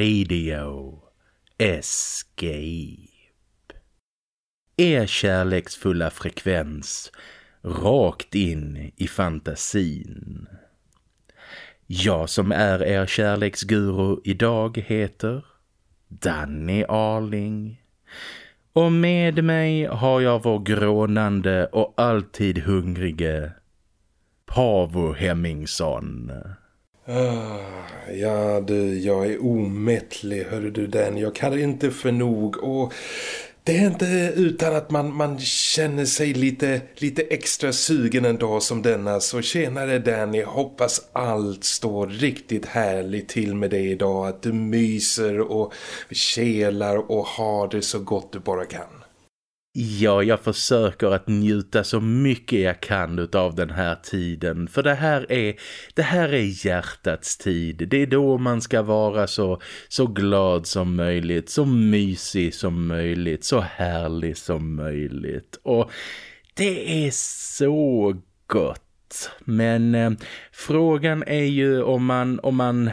Radio Escape. Er kärleksfulla frekvens rakt in i fantasin. Jag som är er kärleksguru idag heter Danny Arling. Och med mig har jag vår grånande och alltid hungrige Pavo Hemmingsson. Ah, ja du, jag är omättlig, hör du den. Jag kan inte för nog och det är inte utan att man, man känner sig lite, lite extra sugen en dag som denna. Så tjenare Danny, hoppas allt står riktigt härligt till med dig idag. Att du myser och kelar och har det så gott du bara kan. Ja, jag försöker att njuta så mycket jag kan av den här tiden. För det här är, det här är hjärtats tid. Det är då man ska vara så, så glad som möjligt, så mysig som möjligt, så härlig som möjligt. Och det är så gott. Men eh, frågan är ju om man, om, man,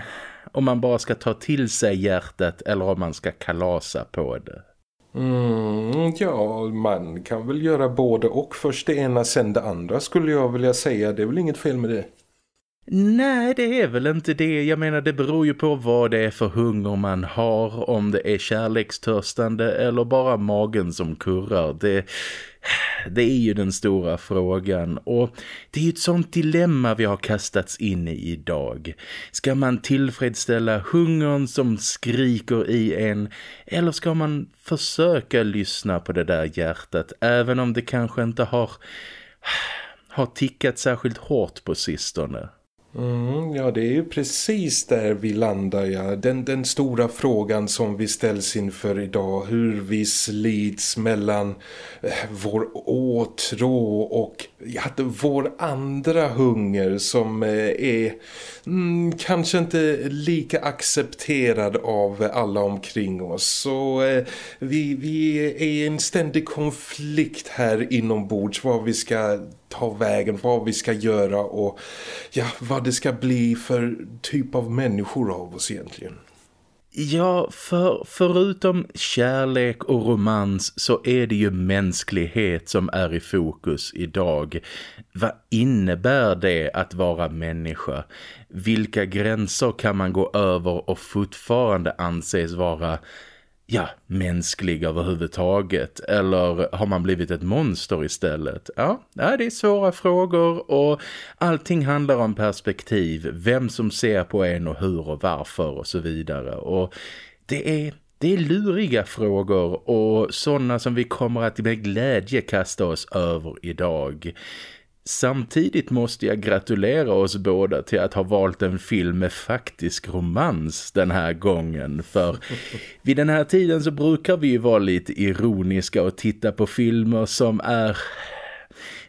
om man bara ska ta till sig hjärtat eller om man ska kalasa på det. Mm, ja, man kan väl göra både och först det ena sen det andra skulle jag vilja säga. Det är väl inget fel med det. Nej, det är väl inte det. Jag menar, det beror ju på vad det är för hunger man har. Om det är kärlekstörstande eller bara magen som kurrar. Det, det är ju den stora frågan och det är ju ett sånt dilemma vi har kastats in i idag. Ska man tillfredsställa hungern som skriker i en eller ska man försöka lyssna på det där hjärtat även om det kanske inte har, har tickat särskilt hårt på sistone? Mm, ja, det är ju precis där vi landar, ja. Den, den stora frågan som vi ställs inför idag. Hur vi slits mellan eh, vår åtrå och ja, vår andra hunger som eh, är mm, kanske inte lika accepterad av alla omkring oss. Så eh, vi, vi är i en ständig konflikt här inombords vad vi ska ta vägen, vad vi ska göra och ja, vad det ska bli för typ av människor av oss egentligen. Ja, för förutom kärlek och romans så är det ju mänsklighet som är i fokus idag. Vad innebär det att vara människa? Vilka gränser kan man gå över och fortfarande anses vara ja, mänsklig överhuvudtaget eller har man blivit ett monster istället? Ja, det är svåra frågor och allting handlar om perspektiv, vem som ser på en och hur och varför och så vidare och det är det är luriga frågor och sådana som vi kommer att med glädje kasta oss över idag. Samtidigt måste jag gratulera oss båda till att ha valt en film med faktisk romans den här gången. För vid den här tiden så brukar vi ju vara lite ironiska och titta på filmer som är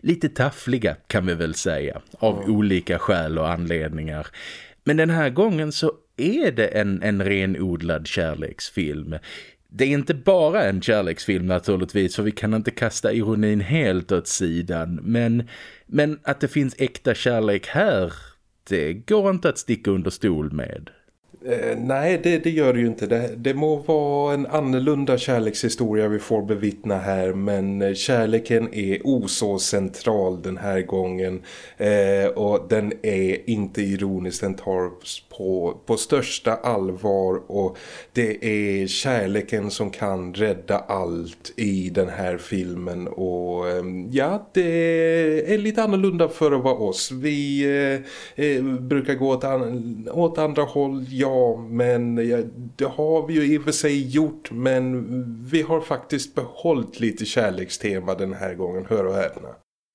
lite taffliga kan vi väl säga. Av mm. olika skäl och anledningar. Men den här gången så är det en, en renodlad kärleksfilm. Det är inte bara en kärleksfilm naturligtvis för vi kan inte kasta ironin helt åt sidan. Men, men att det finns äkta kärlek här, det går inte att sticka under stol med. Eh, nej, det, det, gör det ju inte. Det, det må vara en annorlunda kärlekshistoria vi får bevittna här men eh, kärleken är oså central den här gången eh, och den är inte ironisk, den tas på, på största allvar och det är kärleken som kan rädda allt i den här filmen och eh, ja, det är lite annorlunda för att vara oss. Vi eh, eh, brukar gå åt, an åt andra håll, ja, Ja, men ja, det har vi ju i och för sig gjort men vi har faktiskt behållit lite kärlekstema den här gången, hör och häpna.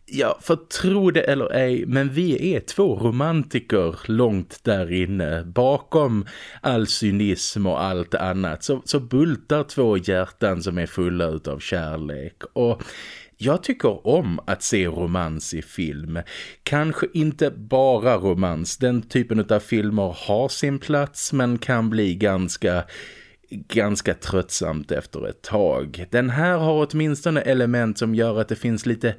Ja, för tro det eller ej, men vi är två romantiker långt där inne. Bakom all cynism och allt annat så, så bultar två hjärtan som är fulla av kärlek. Och jag tycker om att se romans i film. Kanske inte bara romans. Den typen av filmer har sin plats men kan bli ganska ganska tröttsamt efter ett tag. Den här har åtminstone element som gör att det finns lite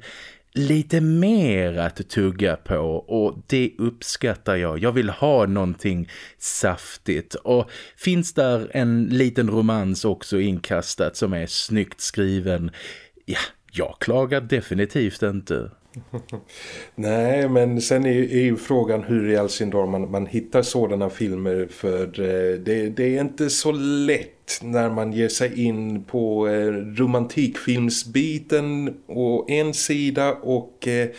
lite mer att tugga på och det uppskattar jag. Jag vill ha någonting saftigt och finns där en liten romans också inkastat som är snyggt skriven, ja, jag klagar definitivt inte. Nej, men sen är ju, är ju, frågan hur i all sin dag man, man hittar sådana filmer för eh, det, det, är inte så lätt när man ger sig in på eh, romantikfilmsbiten och en sida och eh,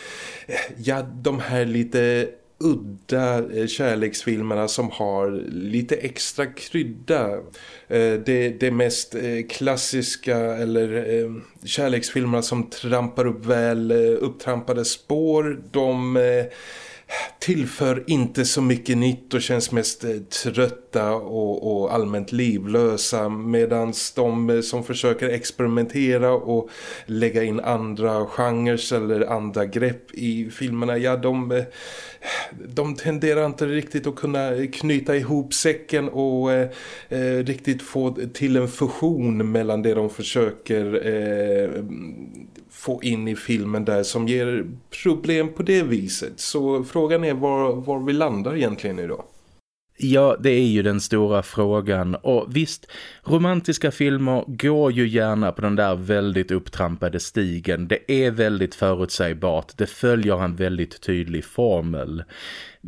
ja, de här lite udda eh, kärleksfilmerna som har lite extra krydda. Eh, det, det mest eh, klassiska eller kärleksfilmerna som trampar upp väl upptrampade spår, de tillför inte så mycket nytt och känns mest eh, trötta och, och allmänt livlösa medan de eh, som försöker experimentera och lägga in andra genrer eller andra grepp i filmerna, ja de, eh, de tenderar inte riktigt att kunna knyta ihop säcken och eh, riktigt få till en fusion mellan det de försöker eh, få in i filmen där som ger problem på det viset. Så frågan är var, var vi landar egentligen idag. Ja, det är ju den stora frågan. Och visst, romantiska filmer går ju gärna på den där väldigt upptrampade stigen. Det är väldigt förutsägbart. Det följer en väldigt tydlig formel.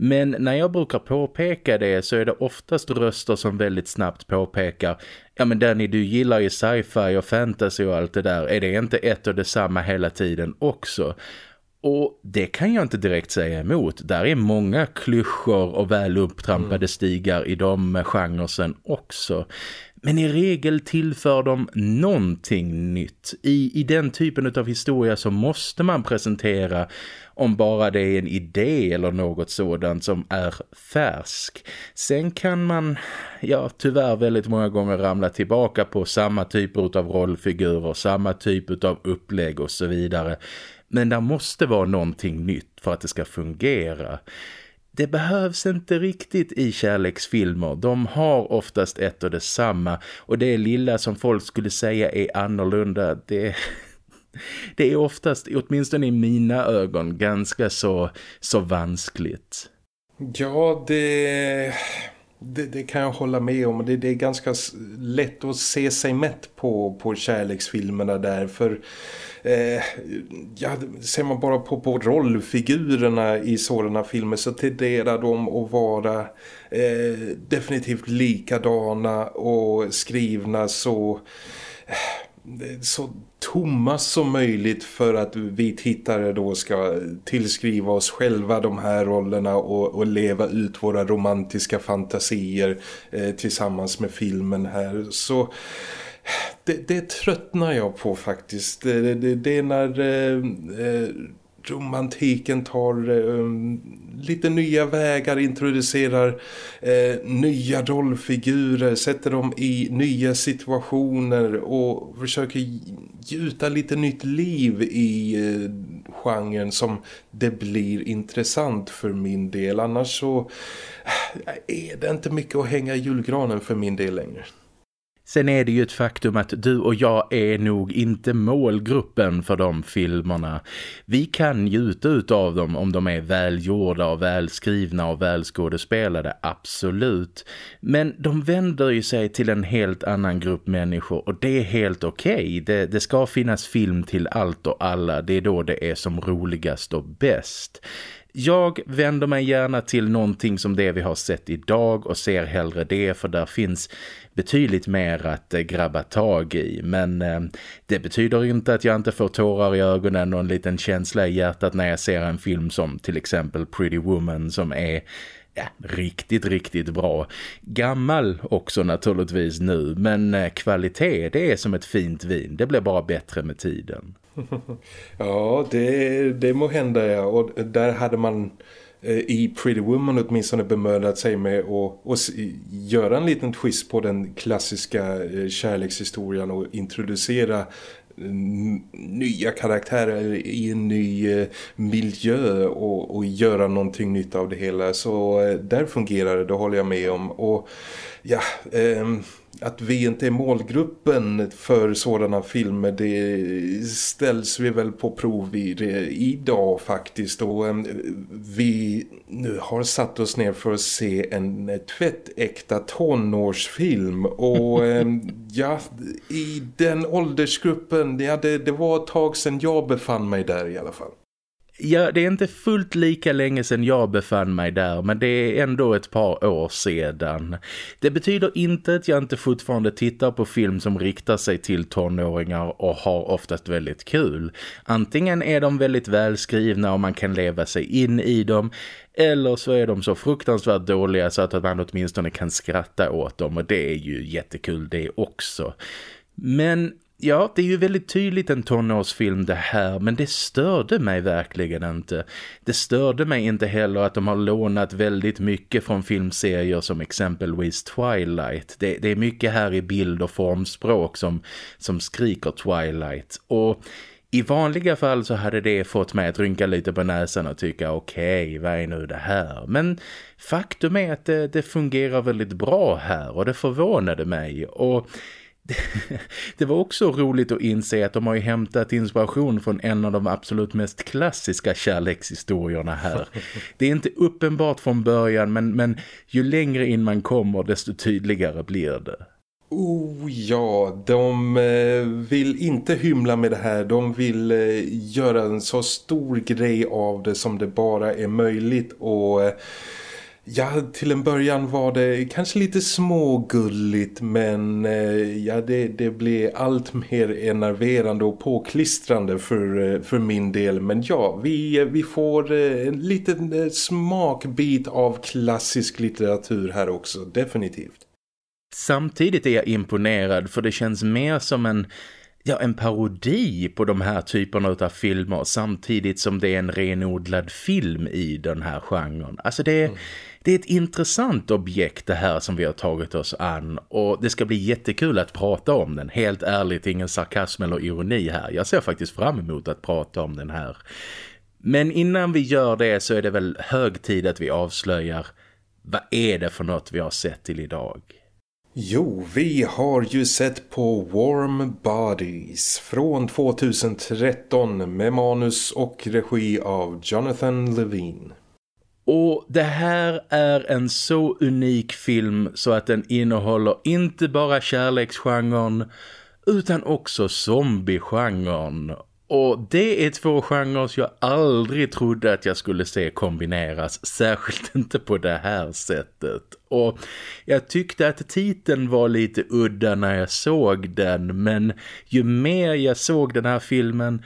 Men när jag brukar påpeka det så är det oftast röster som väldigt snabbt påpekar Ja men Danny, du gillar ju sci-fi och fantasy och allt det där. Är det inte ett och detsamma hela tiden också? Och det kan jag inte direkt säga emot. Där är många klyschor och väl upptrampade mm. stigar i de genresen också. Men i regel tillför de någonting nytt. I, I den typen av historia så måste man presentera om bara det är en idé eller något sådant som är färsk. Sen kan man, ja tyvärr väldigt många gånger ramla tillbaka på samma typer av rollfigurer, samma typ av upplägg och så vidare. Men det måste vara någonting nytt för att det ska fungera. Det behövs inte riktigt i kärleksfilmer. De har oftast ett och detsamma. Och det lilla som folk skulle säga är annorlunda, det, det är oftast, åtminstone i mina ögon, ganska så, så vanskligt. Ja, det... Det, det, kan jag hålla med om. Det, det, är ganska lätt att se sig mätt på, på kärleksfilmerna där. För eh, ja, ser man bara på, på rollfigurerna i sådana filmer så tenderar de att vara eh, definitivt likadana och skrivna så eh, så tomma som möjligt för att vi tittare då ska tillskriva oss själva de här rollerna och, och leva ut våra romantiska fantasier eh, tillsammans med filmen här. Så det, det tröttnar jag på faktiskt. Det, det, det är när eh, eh romantiken tar eh, um, lite nya vägar, introducerar uh, nya rollfigurer, sätter dem i nya situationer och försöker gjuta lite nytt liv i uh, genren som det blir intressant för min del. Annars så uh, är det inte mycket att hänga i julgranen för min del längre. Sen är det ju ett faktum att du och jag är nog inte målgruppen för de filmerna. Vi kan njuta av dem om de är välgjorda och välskrivna och välskådespelade, absolut. Men de vänder ju sig till en helt annan grupp människor och det är helt okej. Okay. Det, det ska finnas film till allt och alla, det är då det är som roligast och bäst. Jag vänder mig gärna till någonting som det vi har sett idag och ser hellre det för där finns betydligt mer att eh, grabba tag i. Men eh, det betyder inte att jag inte får tårar i ögonen och en liten känsla i hjärtat när jag ser en film som till exempel Pretty Woman som är ja, riktigt, riktigt bra. Gammal också naturligtvis nu, men eh, kvalitet det är som ett fint vin. Det blir bara bättre med tiden. ja, det, det må hända ja. Och där hade man Eh, i Pretty Woman åtminstone bemödat sig med att, att göra en liten twist på den klassiska eh, kärlekshistorien och introducera mm, nya karaktärer i en ny eh, miljö och, och göra någonting nytt av det hela. Så där fungerar det, det håller jag med om. Och ja... Eh, att vi inte är målgruppen för sådana filmer det ställs vi väl på prov i idag faktiskt och eh, vi nu har satt oss ner för att se en tvättäkta tonårsfilm och eh, ja, i den åldersgruppen, ja det, det var ett tag sedan jag befann mig där i alla fall. Ja, det är inte fullt lika länge sedan jag befann mig där men det är ändå ett par år sedan. Det betyder inte att jag inte fortfarande tittar på film som riktar sig till tonåringar och har oftast väldigt kul. Antingen är de väldigt välskrivna och man kan leva sig in i dem eller så är de så fruktansvärt dåliga så att man åtminstone kan skratta åt dem och det är ju jättekul det också. Men Ja, det är ju väldigt tydligt en tonårsfilm det här, men det störde mig verkligen inte. Det störde mig inte heller att de har lånat väldigt mycket från filmserier som exempelvis Twilight. Det, det är mycket här i bild- och formspråk som, som skriker Twilight. Och i vanliga fall så hade det fått mig att rynka lite på näsan och tycka okej, okay, vad är nu det här? Men faktum är att det, det fungerar väldigt bra här och det förvånade mig och det var också roligt att inse att de har ju hämtat inspiration från en av de absolut mest klassiska kärlekshistorierna här. Det är inte uppenbart från början men, men ju längre in man kommer desto tydligare blir det. Oh ja, de eh, vill inte hymla med det här. De vill eh, göra en så stor grej av det som det bara är möjligt och eh, Ja, till en början var det kanske lite smågulligt men eh, ja, det, det blev allt mer enerverande och påklistrande för, eh, för min del. Men ja, vi, vi får eh, en liten smakbit av klassisk litteratur här också, definitivt. Samtidigt är jag imponerad för det känns mer som en ja, en parodi på de här typerna av filmer samtidigt som det är en renodlad film i den här genren. Alltså det är, mm. det är ett intressant objekt det här som vi har tagit oss an och det ska bli jättekul att prata om den. Helt ärligt, ingen sarkasm eller ironi här. Jag ser faktiskt fram emot att prata om den här. Men innan vi gör det så är det väl hög tid att vi avslöjar vad är det för något vi har sett till idag. Jo, vi har ju sett på Warm Bodies från 2013 med manus och regi av Jonathan Levine. Och det här är en så unik film så att den innehåller inte bara kärleksgenren utan också zombiegenren. Och det är två genrer jag aldrig trodde att jag skulle se kombineras, särskilt inte på det här sättet. Och jag tyckte att titeln var lite udda när jag såg den, men ju mer jag såg den här filmen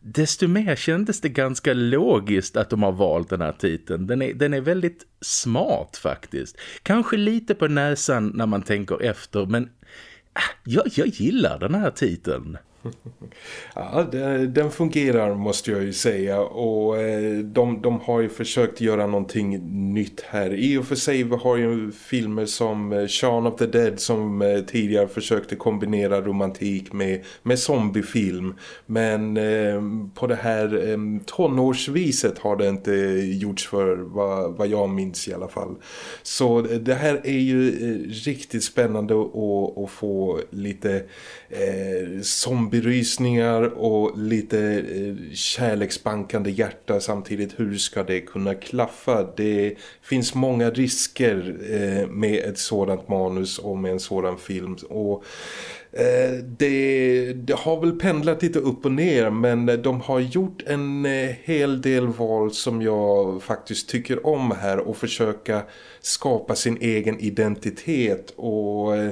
desto mer kändes det ganska logiskt att de har valt den här titeln. Den är, den är väldigt smart faktiskt. Kanske lite på näsan när man tänker efter, men ah, jag, jag gillar den här titeln. Ja, den fungerar måste jag ju säga och eh, de, de har ju försökt göra någonting nytt här. I och för sig vi har ju filmer som eh, Shaun of the Dead som eh, tidigare försökte kombinera romantik med, med zombiefilm. Men på det här tonårsviset har det inte gjorts för vad, vad jag minns i alla fall. Så det här är ju riktigt spännande att, att få lite eh, berysningar och lite eh, kärleksbankande hjärta samtidigt. Hur ska det kunna klaffa? Det finns många risker eh, med ett sådant manus och med en sådan film och eh, det, det, har väl pendlat lite upp och ner men de har gjort en eh, hel del val som jag faktiskt tycker om här och försöka skapa sin egen identitet och eh,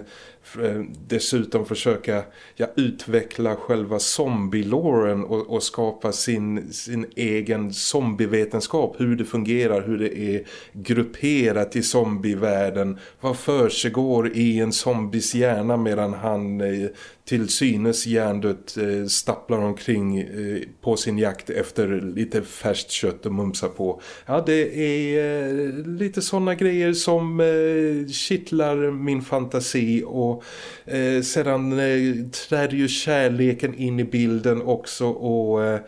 Eh, dessutom försöka ja, utveckla själva zombie-loren och, och, skapa sin, sin egen zombievetenskap. Hur det fungerar, hur det är grupperat i zombievärlden. Vad för sig går i en zombies hjärna medan han eh, till synes hjärndött eh, stapplar omkring eh, på sin jakt efter lite färskt kött och mumsa på. Ja, det är eh, lite sådana grejer som eh, kittlar min fantasi och eh, sedan eh, träder ju kärleken in i bilden också och eh,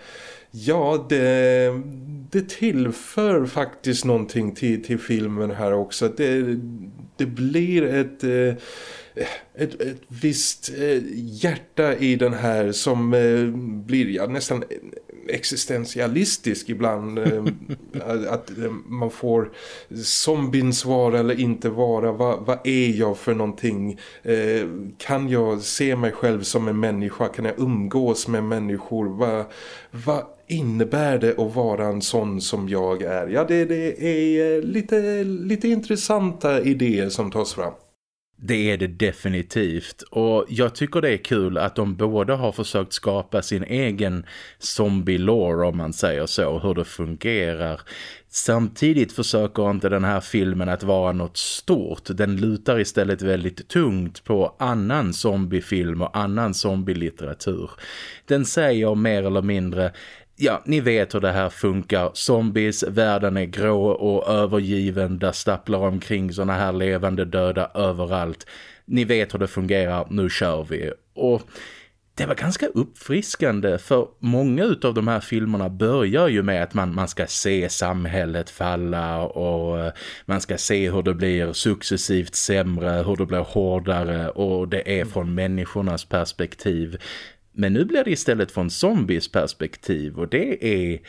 Ja, det, det tillför faktiskt någonting till, till filmen här också. Det, det blir ett, eh, ett, ett visst eh, hjärta i den här som eh, blir ja, nästan existentialistisk ibland. att man får zombiens vara eller inte vara. Vad, vad är jag för någonting? kan jag se mig själv som en människa? Kan jag umgås med människor? Vad, vad innebär det att vara en sån som jag är? Ja, det, det är eh, lite, lite intressanta idéer som tas fram. Det är det definitivt och jag tycker det är kul att de båda har försökt skapa sin egen zombie-lore om man säger så, hur det fungerar. Samtidigt försöker inte den här filmen att vara något stort. Den lutar istället väldigt tungt på annan zombiefilm och annan zombielitteratur. Den säger mer eller mindre Ja, ni vet hur det här funkar. Zombies, världen är grå och övergiven. Där stapplar omkring såna här levande döda överallt. Ni vet hur det fungerar, nu kör vi. Och det var ganska uppfriskande för många av de här filmerna börjar ju med att man, man ska se samhället falla och eh, man ska se hur det blir successivt sämre, hur det blir hårdare och det är från människornas perspektiv. Men nu blir det istället från zombies perspektiv och det är,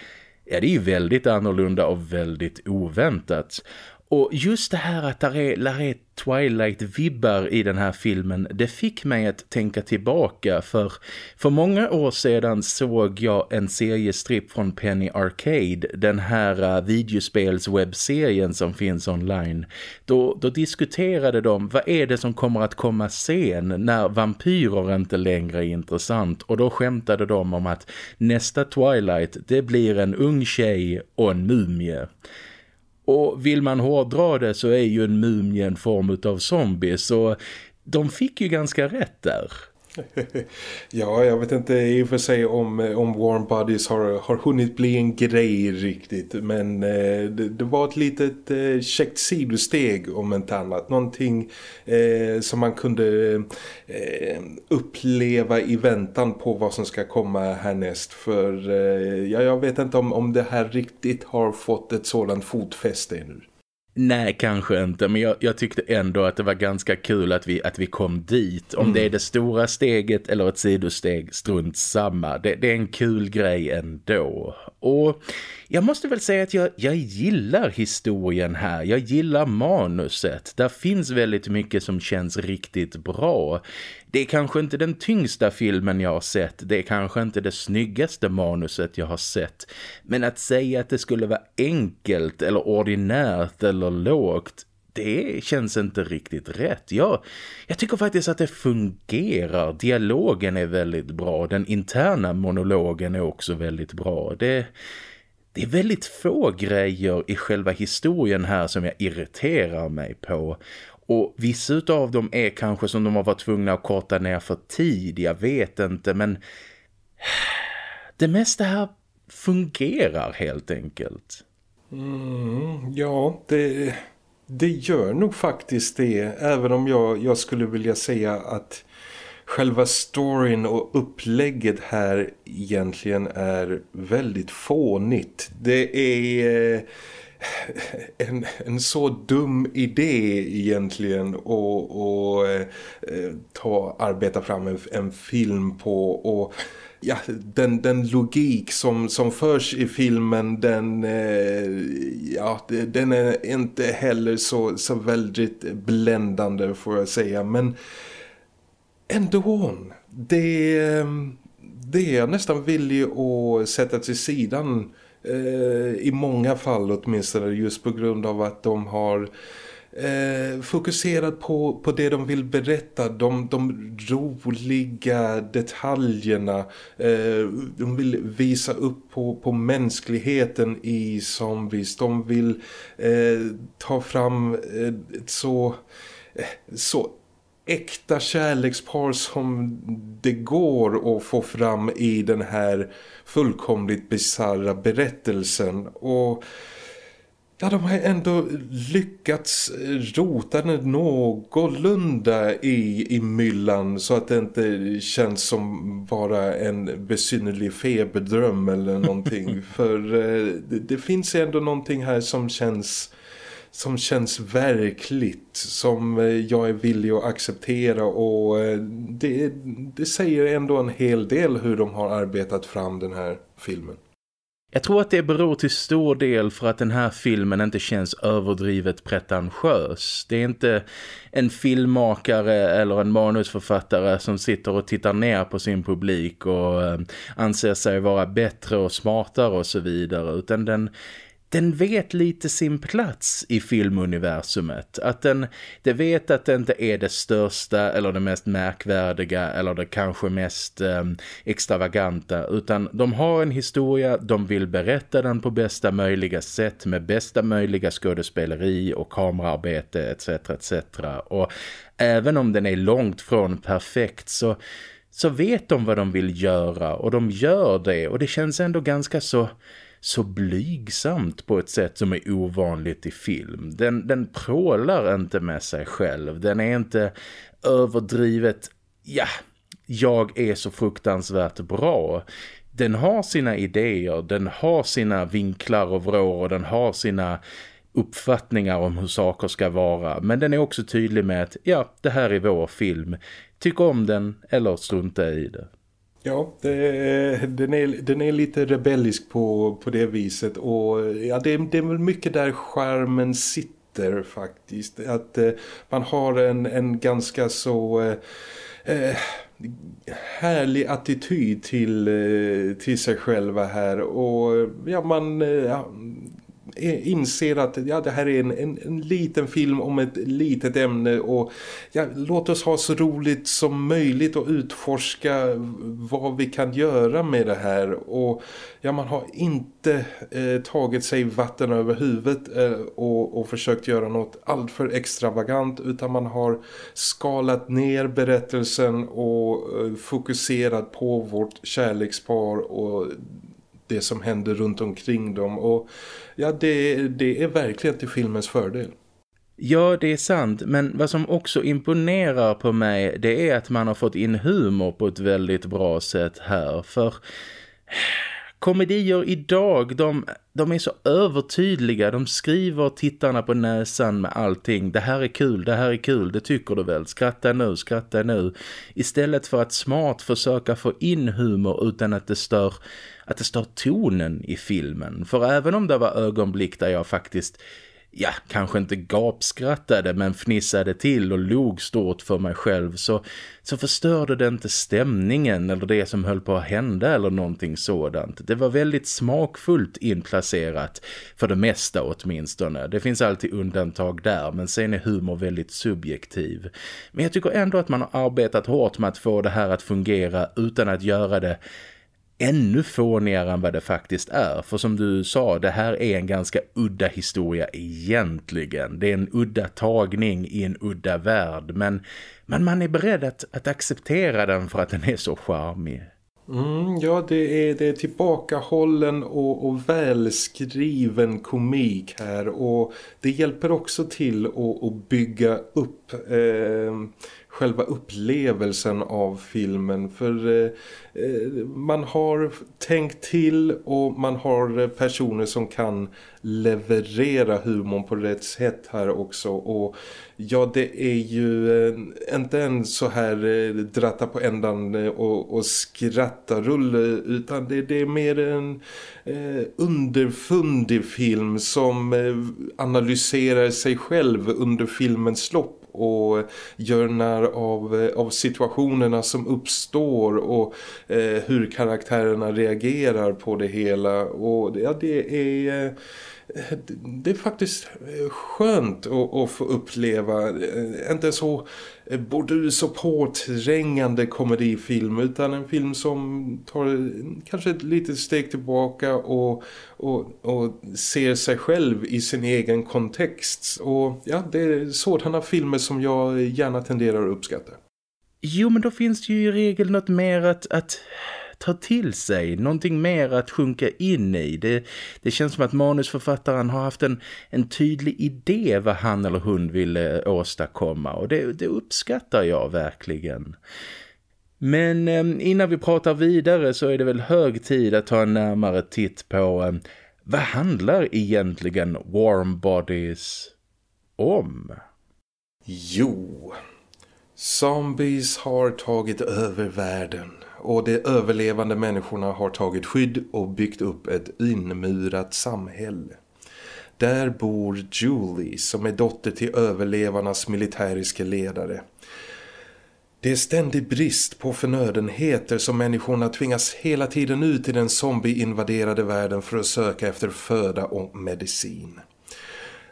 ja, det är väldigt annorlunda och väldigt oväntat. Och just det här att det är, är Twilight-vibbar i den här filmen, det fick mig att tänka tillbaka för för många år sedan såg jag en seriestripp från Penny Arcade, den här uh, videospelswebbserien som finns online. Då, då diskuterade de vad är det som kommer att komma sen när vampyrer inte längre är intressant och då skämtade de om att nästa Twilight det blir en ung tjej och en mumie. Och vill man hårdra det så är ju en mumie en form av zombie så de fick ju ganska rätt där. ja, jag vet inte i och för sig om, eh, om Warm Bodies har, har hunnit bli en grej riktigt. Men eh, det, det, var ett litet eh, käckt sidosteg om inte annat. Någonting eh, som man kunde eh, uppleva i väntan på vad som ska komma härnäst. För eh, ja, jag vet inte om, om det här riktigt har fått ett sådant fotfäste nu. Nej, kanske inte. Men jag, jag, tyckte ändå att det var ganska kul att vi, att vi kom dit. Om mm. det är det stora steget eller ett sidosteg, strunt samma. Det, det, är en kul grej ändå. Och jag måste väl säga att jag, jag gillar historien här. Jag gillar manuset. Där finns väldigt mycket som känns riktigt bra. Det är kanske inte den tyngsta filmen jag har sett. Det är kanske inte det snyggaste manuset jag har sett. Men att säga att det skulle vara enkelt eller ordinärt eller lågt det känns inte riktigt rätt. Jag, jag tycker faktiskt att det fungerar. Dialogen är väldigt bra. Den interna monologen är också väldigt bra. Det, det är väldigt få grejer i själva historien här som jag irriterar mig på. Och vissa av dem är kanske som de har varit tvungna att korta ner för tid, jag vet inte, men det mesta här fungerar helt enkelt. Mm, ja, det, det gör nog faktiskt det, även om jag, jag skulle vilja säga att själva storyn och upplägget här egentligen är väldigt fånigt. Det är eh, en, en så dum idé egentligen och eh, ta, arbeta fram en, en film på och ja, den, den logik som, som förs i filmen den, eh, ja, den är inte heller så, så väldigt bländande får jag säga. Men ändå det, eh, det är jag nästan villig att sätta till sidan eh, Eh, i många fall åtminstone just på grund av att de har eh, fokuserat på, på det de vill berätta. De, de roliga detaljerna eh, de vill visa upp på, på mänskligheten i zombies. De vill eh, ta fram eh, ett så, eh, så äkta kärlekspar som det går att få fram i den här fullkomligt bizarra berättelsen och ja, de har ändå lyckats rota den någorlunda i, i myllan så att det inte känns som bara en besynnerlig feberdröm eller någonting. För eh, det, det, finns ändå någonting här som känns som känns verkligt som eh, jag är villig att acceptera och eh, det, det säger ändå en hel del hur de har arbetat fram den här filmen. Jag tror att det beror till stor del för att den här filmen inte känns överdrivet pretentiös. Det är inte en filmmakare eller en manusförfattare som sitter och tittar ner på sin publik och eh, anser sig vara bättre och smartare och så vidare. Utan den den vet lite sin plats i filmuniversumet. Att den, den vet att det inte är det största eller det mest märkvärdiga eller det kanske mest eh, extravaganta utan de har en historia, de vill berätta den på bästa möjliga sätt med bästa möjliga skådespeleri och kameraarbete etc. etc. Och även om den är långt från perfekt så så vet de vad de vill göra och de gör det och det känns ändå ganska så så blygsamt på ett sätt som är ovanligt i film. Den, den prålar inte med sig själv. Den är inte överdrivet, ja, jag är så fruktansvärt bra. Den har sina idéer, den har sina vinklar och vrår och den har sina uppfattningar om hur saker ska vara. Men den är också tydlig med att, ja, det här är vår film. Tyck om den eller strunta i det. Ja, det, den, är, den är lite rebellisk på, på det viset och ja, det, det är väl mycket där skärmen sitter faktiskt. Att eh, man har en, en ganska så... Eh, eh härlig attityd till, eh, till sig själva här och ja, man eh, Eh, inser att ja, det här är en, en, en, liten film om ett litet ämne och ja, låt oss ha så roligt som möjligt och utforska vad vi kan göra med det här. Och ja, man har inte eh, tagit sig vatten över huvudet eh, och, och försökt göra något alltför extravagant utan man har skalat ner berättelsen och eh, fokuserat på vårt kärlekspar och det som händer runt omkring dem och ja det, det är verkligen till filmens fördel. Ja, det är sant. Men vad som också imponerar på mig det är att man har fått in humor på ett väldigt bra sätt här. För komedier idag, de, de är så övertydliga. De skriver tittarna på näsan med allting. Det här är kul, det här är kul, det tycker du väl. Skratta nu, skratta nu. Istället för att smart försöka få in humor utan att det stör att det stör tonen i filmen. För även om det var ögonblick där jag faktiskt ja, kanske inte gapskrattade men fnissade till och log stort för mig själv så, så förstörde det inte stämningen eller det som höll på att hända eller någonting sådant. Det var väldigt smakfullt inplacerat för det mesta åtminstone. Det finns alltid undantag där men sen är humor väldigt subjektiv. Men jag tycker ändå att man har arbetat hårt med att få det här att fungera utan att göra det ännu fånigare än vad det faktiskt är. För som du sa, det här är en ganska udda historia egentligen. Det är en udda tagning i en udda värld. Men, men man är beredd att, att acceptera den för att den är så charmig. Mm, ja, det är, det är tillbakahållen och, och välskriven komik här. Och det hjälper också till att, att bygga upp... Eh, själva upplevelsen av filmen. För eh, eh, man har tänkt till och man har eh, personer som kan leverera humorn på rätt sätt här också. Och ja det är ju eh, inte en så här eh, dratta på ändan eh, och, och skratta rulle utan det, det är mer en eh, underfundig film som eh, analyserar sig själv under filmens lopp och gör när av, av situationerna som uppstår och eh, hur karaktärerna reagerar på det hela. Och ja, det är... Eh, det är faktiskt eh, skönt att, att få uppleva eh, inte så eh, bordus och påträngande komedifilm utan en film som tar mm, kanske ett litet steg tillbaka och, och, och ser sig själv i sin egen kontext och ja, det är sådana filmer som jag gärna tenderar att uppskatta. Jo, men då finns det ju i regel något mer att, att ta till sig, någonting mer att sjunka in i. Det, det känns som att manusförfattaren har haft en, en tydlig idé vad han eller hon ville åstadkomma och det, det uppskattar jag verkligen. Men ehm, innan vi pratar vidare så är det väl hög tid att ta en närmare titt på ehm, vad handlar egentligen Warm Bodies om? Jo, zombies har tagit över världen och de överlevande människorna har tagit skydd och byggt upp ett inmurat samhälle. Där bor Julie som är dotter till överlevarnas militäriska ledare. Det är ständig brist på förnödenheter som människorna tvingas hela tiden ut i den zombie-invaderade världen för att söka efter föda och medicin.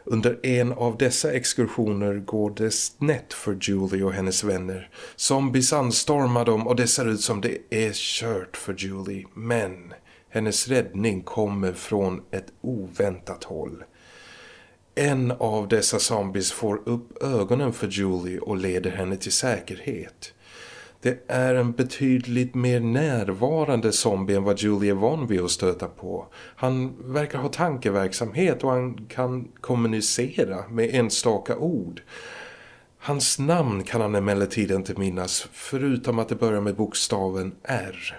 Under en av dessa exkursioner går det snett för Julie och hennes vänner. Zombies anstormar dem och det ser ut som det är kört för Julie. Men hennes räddning kommer från ett oväntat håll. En av dessa zombies får upp ögonen för Julie och leder henne till säkerhet. Det är en betydligt mer närvarande zombie än vad Julie är van vid att stöta på. Han verkar ha tankeverksamhet och han kan kommunicera med enstaka ord. Hans namn kan han emellertid inte minnas förutom att det börjar med bokstaven R.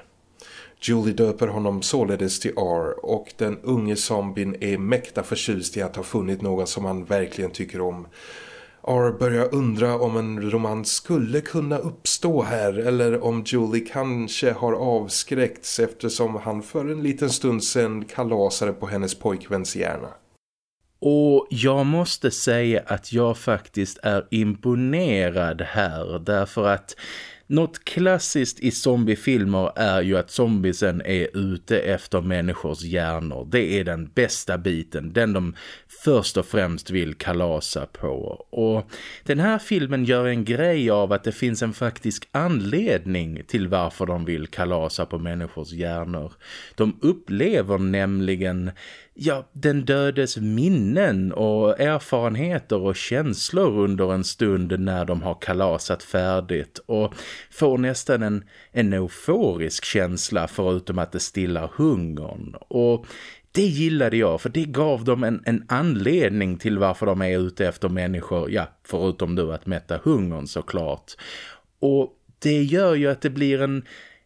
Julie döper honom således till R och den unge zombien är mäkta förtjust i att ha funnit någon som han verkligen tycker om. R börjar undra om en romans skulle kunna uppstå här eller om Julie kanske har avskräckts eftersom han för en liten stund sedan kalasade på hennes pojkväns hjärna. Och jag måste säga att jag faktiskt är imponerad här därför att något klassiskt i zombiefilmer är ju att zombiesen är ute efter människors hjärnor. Det är den bästa biten, den de först och främst vill kalasa på. Och den här filmen gör en grej av att det finns en faktisk anledning till varför de vill kalasa på människors hjärnor. De upplever nämligen ja, den dödes minnen och erfarenheter och känslor under en stund när de har kalasat färdigt och får nästan en, en euforisk känsla förutom att det stillar hungern. Och det gillade jag för det gav dem en, en anledning till varför de är ute efter människor, ja, förutom då att mätta hungern såklart. Och det gör ju att det blir en,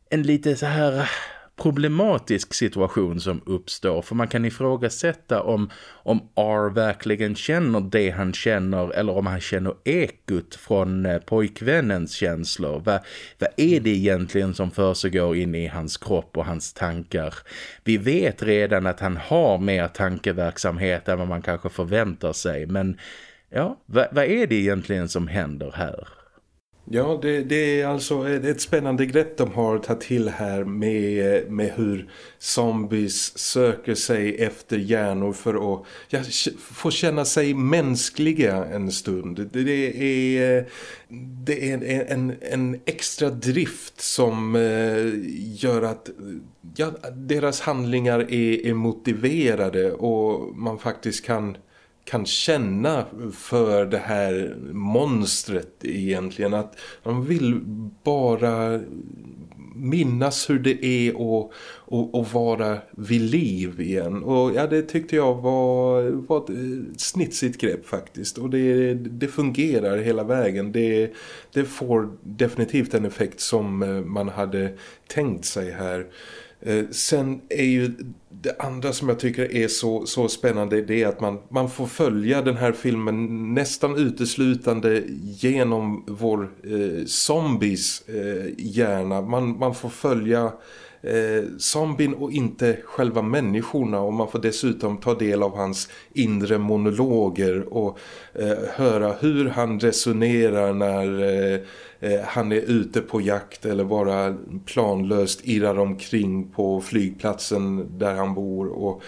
en lite så här problematisk situation som uppstår för man kan ifrågasätta om, om R verkligen känner det han känner eller om han känner ekot från eh, pojkvännens känslor. Va, vad är det egentligen som försiggår in i hans kropp och hans tankar? Vi vet redan att han har mer tankeverksamhet än vad man kanske förväntar sig men ja, vad, vad är det egentligen som händer här? Ja, det, det, är alltså eh, ett spännande grepp de har tagit till här med, eh, med hur zombies söker sig efter hjärnor för att ja, få känna sig mänskliga en stund. Det är, det är eh, en, en, en extra drift som gör att ja, deras handlingar är, är motiverade och man faktiskt kan kan känna för det här monstret egentligen. Att de vill bara minnas hur det är och, och, och vara vid liv igen. Och ja, det tyckte jag var, var ett eh, snitsigt grepp faktiskt. Och det, det fungerar hela vägen. Det, det får definitivt en effekt som eh, man hade tänkt sig här. Eh, sen är ju det andra som jag tycker är så, så spännande det är att man, man får följa den här filmen nästan uteslutande genom vår eh, zombies eh, hjärna. Man, man får följa eh, zombien och inte själva människorna och man får dessutom ta del av hans inre monologer och eh, höra hur han resonerar när... Eh, Eh, han är ute på jakt eller bara planlöst irrar omkring på flygplatsen där han bor och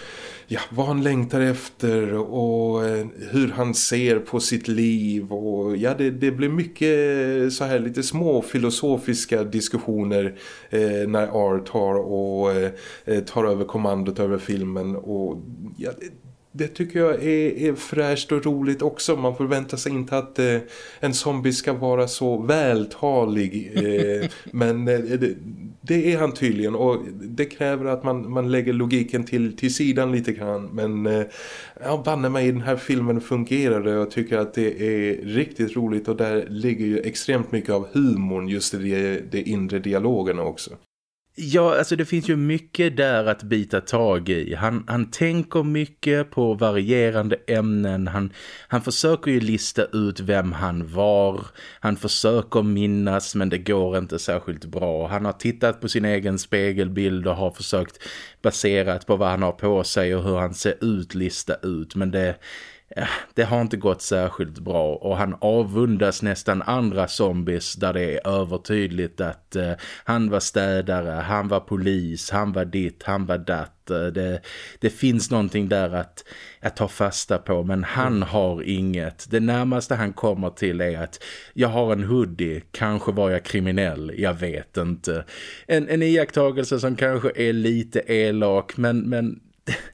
ja, vad han längtar efter och eh, hur han ser på sitt liv och ja, det, det blir mycket så här lite små filosofiska diskussioner eh, när R tar och eh, eh, tar över kommandot över filmen och ja, det, det tycker jag är, är fräscht och roligt också. Man förväntar sig inte att eh, en zombie ska vara så vältalig. Eh, men eh, det, det, är han tydligen och det kräver att man, man lägger logiken till, till sidan lite grann. Men eh, ja, banne mig, den här filmen fungerar och jag tycker att det är riktigt roligt och där ligger ju extremt mycket av humorn just i de, de inre dialogerna också. Ja, alltså det finns ju mycket där att bita tag i. Han, han tänker mycket på varierande ämnen. Han, han försöker ju lista ut vem han var. Han försöker minnas men det går inte särskilt bra. Han har tittat på sin egen spegelbild och har försökt baserat på vad han har på sig och hur han ser ut lista ut. Men det det har inte gått särskilt bra och han avundas nästan andra zombies där det är övertydligt att eh, han var städare, han var polis, han var ditt, han var datt. Eh, det, det finns någonting där att, att ta fasta på men han mm. har inget. Det närmaste han kommer till är att jag har en hoodie, kanske var jag kriminell, jag vet inte. En, en iakttagelse som kanske är lite elak men, men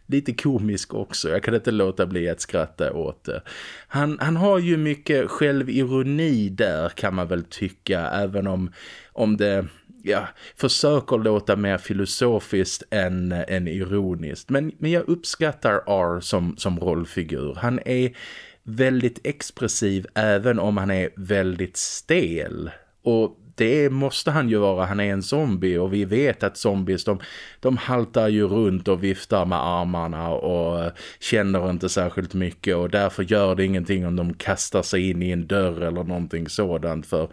lite komisk också. Jag kan inte låta bli att skratta åt det. Han, han har ju mycket självironi där kan man väl tycka. Även om, om det ja, försöker låta mer filosofiskt än, än ironiskt. Men, men jag uppskattar R som, som rollfigur. Han är väldigt expressiv även om han är väldigt stel. Och det måste han ju vara, han är en zombie och vi vet att zombies de, de haltar ju runt och viftar med armarna och eh, känner inte särskilt mycket och därför gör det ingenting om de kastar sig in i en dörr eller någonting sådant för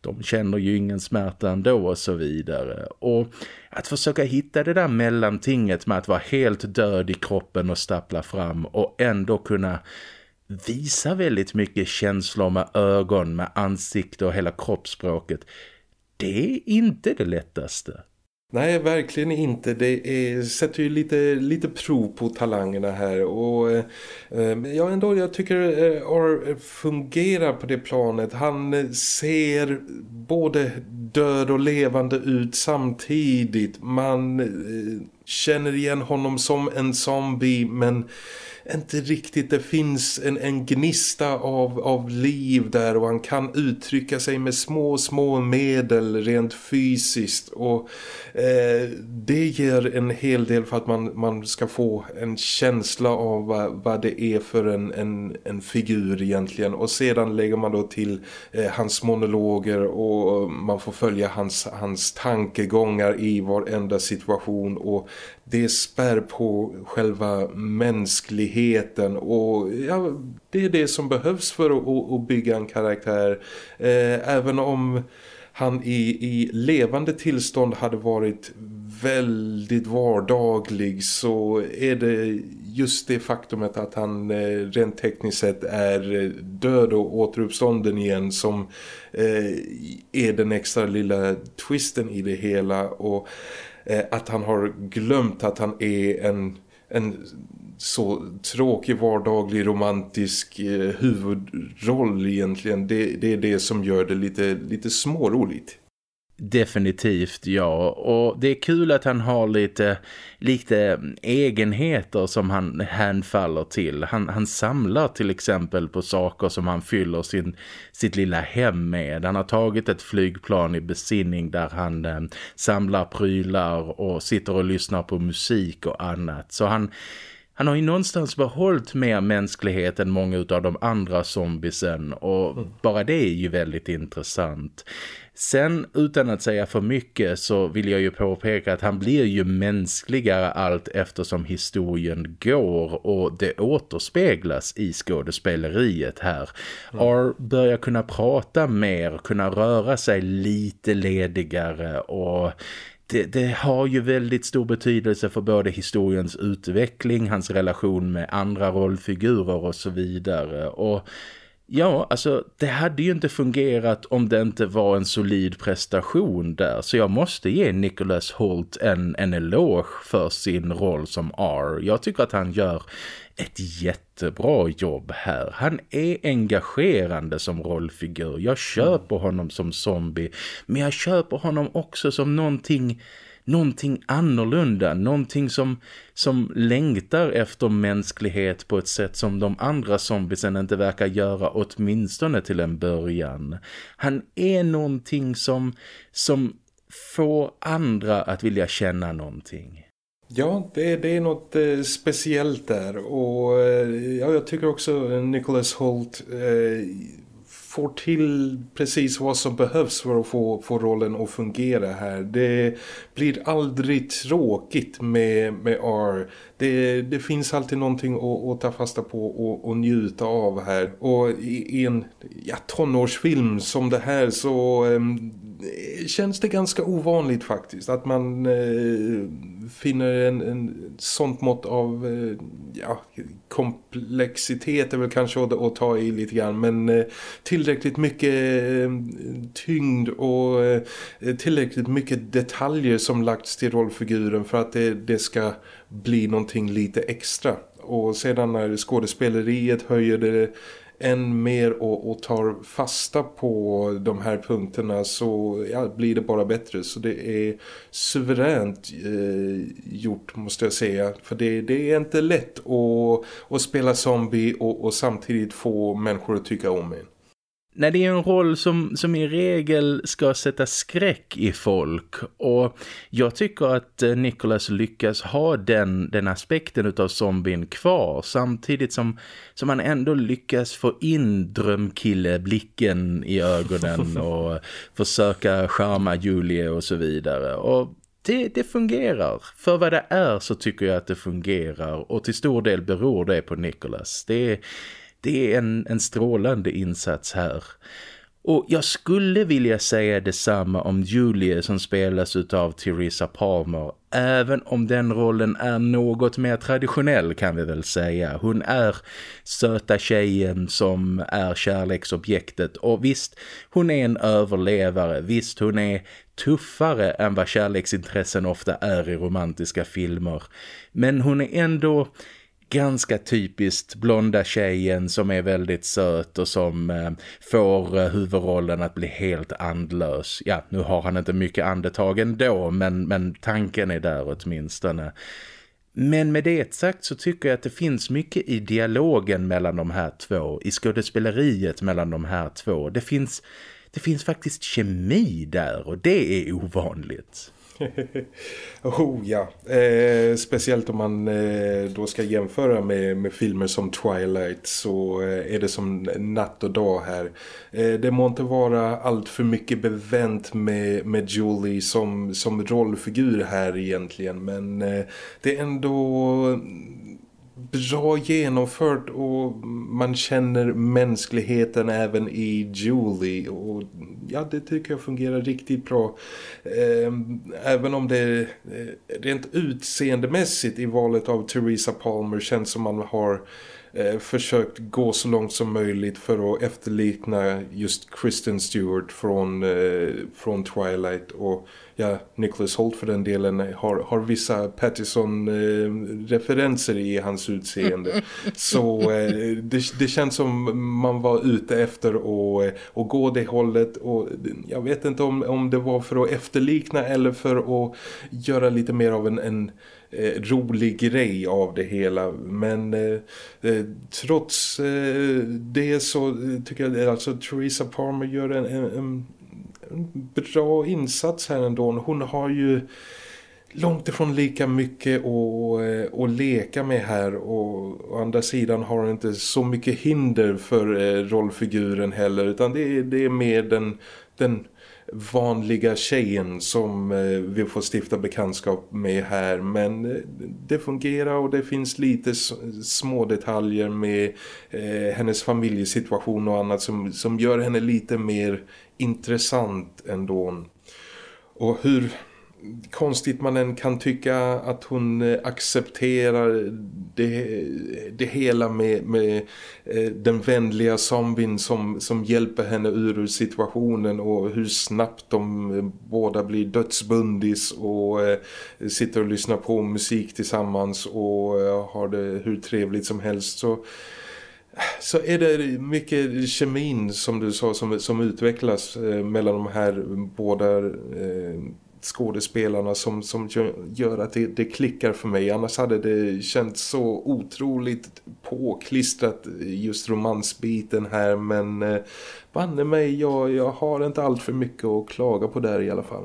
de känner ju ingen smärta ändå och så vidare. Och att försöka hitta det där mellantinget med att vara helt död i kroppen och stappla fram och ändå kunna visa väldigt mycket känslor med ögon, med ansikte och hela kroppsspråket det är inte det lättaste. Nej, verkligen inte. Det är, sätter ju lite, lite prov på talangerna här. Och eh, eh ja, ändå, jag tycker eh, R fungerar på det planet. Han eh, ser både död och levande ut samtidigt. Man eh, känner igen honom som en zombie, men inte riktigt, det finns en, en gnista av, av liv där och han kan uttrycka sig med små, små medel rent fysiskt. Och eh, det ger en hel del för att man, man ska få en känsla av vad, vad det är för en, en, en figur egentligen. Och sedan lägger man då till eh, hans monologer och man får följa hans, hans tankegångar i varenda situation. Och det spär på själva mänskligheten och ja, det är det som behövs för att, att bygga en karaktär. Eh, även om han i, i levande tillstånd hade varit väldigt vardaglig så är det just det faktumet att han eh, rent tekniskt sett är död och återuppstånden igen som eh, är den extra lilla twisten i det hela och Eh, att han har glömt att han är en, en så tråkig, vardaglig, romantisk eh, huvudroll egentligen. Det, det är det som gör det lite, lite småroligt. Definitivt, ja. Och det är kul att han har lite, lite egenheter som han hänfaller till. Han, han samlar till exempel på saker som han fyller sin, sitt lilla hem med. Han har tagit ett flygplan i besinning där han eh, samlar prylar och sitter och lyssnar på musik och annat. Så han han har ju någonstans behållit mer mänsklighet än många av de andra zombiesen och mm. bara det är ju väldigt intressant. Sen utan att säga för mycket så vill jag ju påpeka att han blir ju mänskligare allt eftersom historien går och det återspeglas i skådespeleriet här. Mm. R börjar kunna prata mer, kunna röra sig lite ledigare och det, det, har ju väldigt stor betydelse för både historiens utveckling, hans relation med andra rollfigurer och så vidare. Och Ja, alltså det hade ju inte fungerat om det inte var en solid prestation där. Så jag måste ge Nicholas Holt en, en eloge för sin roll som R. Jag tycker att han gör ett jättebra jobb här. Han är engagerande som rollfigur. Jag köper honom som zombie. Men jag köper honom också som någonting någonting annorlunda, någonting som, som längtar efter mänsklighet på ett sätt som de andra zombiesen inte verkar göra åtminstone till en början. Han är någonting som, som får andra att vilja känna någonting. Ja, det, det är något eh, speciellt där och eh, ja, jag tycker också Nicholas Holt eh, får till precis vad som behövs för att få, få rollen att fungera här. Det blir aldrig tråkigt med, med R. Det, det finns alltid någonting att, att ta fasta på och, och njuta av här. Och i, i en ja, tonårsfilm som det här så... Um, känns det ganska ovanligt faktiskt att man eh, finner en, en sånt mått av eh, ja, komplexitet är väl kanske att, att ta i lite grann men eh, tillräckligt mycket eh, tyngd och eh, tillräckligt mycket detaljer som lagts till rollfiguren för att det, det ska bli någonting lite extra. Och sedan när skådespeleriet höjer det än mer och, och tar fasta på de här punkterna så ja, blir det bara bättre. Så det är suveränt eh, gjort måste jag säga. För det, det är inte lätt att, att spela zombie och, och samtidigt få människor att tycka om en. Nej, det är en roll som, som i regel ska sätta skräck i folk och jag tycker att eh, Nicholas lyckas ha den, den aspekten utav zombien kvar samtidigt som, som han ändå lyckas få in drömkilleblicken i ögonen och försöka charma Julie och så vidare och det, det fungerar. För vad det är så tycker jag att det fungerar och till stor del beror det på Nicholas. Det det är en, en strålande insats här. Och jag skulle vilja säga detsamma om Julie som spelas av Theresa Palmer. Även om den rollen är något mer traditionell kan vi väl säga. Hon är söta tjejen som är kärleksobjektet. Och visst, hon är en överlevare. Visst, hon är tuffare än vad kärleksintressen ofta är i romantiska filmer. Men hon är ändå ganska typiskt blonda tjejen som är väldigt söt och som eh, får eh, huvudrollen att bli helt andlös. Ja, nu har han inte mycket andetag ändå men, men tanken är där åtminstone. Men med det sagt så tycker jag att det finns mycket i dialogen mellan de här två, i skådespeleriet mellan de här två. Det finns, det finns faktiskt kemi där och det är ovanligt. oh ja, eh, speciellt om man eh, då ska jämföra med, med filmer som Twilight så eh, är det som natt och dag här. Eh, det må inte vara allt för mycket bevänt med, med Julie som, som rollfigur här egentligen men eh, det är ändå bra genomfört och man känner mänskligheten även i Julie. Och ja det tycker jag fungerar riktigt bra. Ehm, även om det eh, rent utseendemässigt i valet av Theresa Palmer känns som man har eh, försökt gå så långt som möjligt för att efterlikna just Kristen Stewart från, eh, från Twilight. Och ja, Nicholas Holt för den delen har, har vissa Pattinson-referenser i hans utseende. Så eh, det, det känns som man var ute efter att, att gå det hållet och jag vet inte om, om det var för att efterlikna eller för att göra lite mer av en, en eh, rolig grej av det hela men eh, eh trots eh, det så tycker jag alltså Theresa Palmer gör en, en, bra insats här ändå. Hon har ju långt ifrån lika mycket att, eh, att leka med här. Och å andra sidan har hon inte så mycket hinder för eh, rollfiguren heller. Utan det är, det är mer den, den vanliga tjejen som eh, vi får stifta bekantskap med här. Men det fungerar och det finns lite små detaljer med hennes familjesituation och annat som, som gör henne lite mer intressant ändå. Och hur konstigt man än kan tycka att hon eh, accepterar det, det hela med, med eh, den vänliga zombien som, som hjälper henne ur situationen och hur snabbt de eh, båda blir dödsbundis och sitter och lyssnar på musik tillsammans och har det hur trevligt som helst så så är det mycket kemin som du sa som, som utvecklas eh, mellan de här båda eh, skådespelarna som, som gör att det, det, klickar för mig. Annars hade det känts så otroligt påklistrat just romansbiten här men eh, banne mig, jag, jag har inte allt för mycket att klaga på där i alla fall.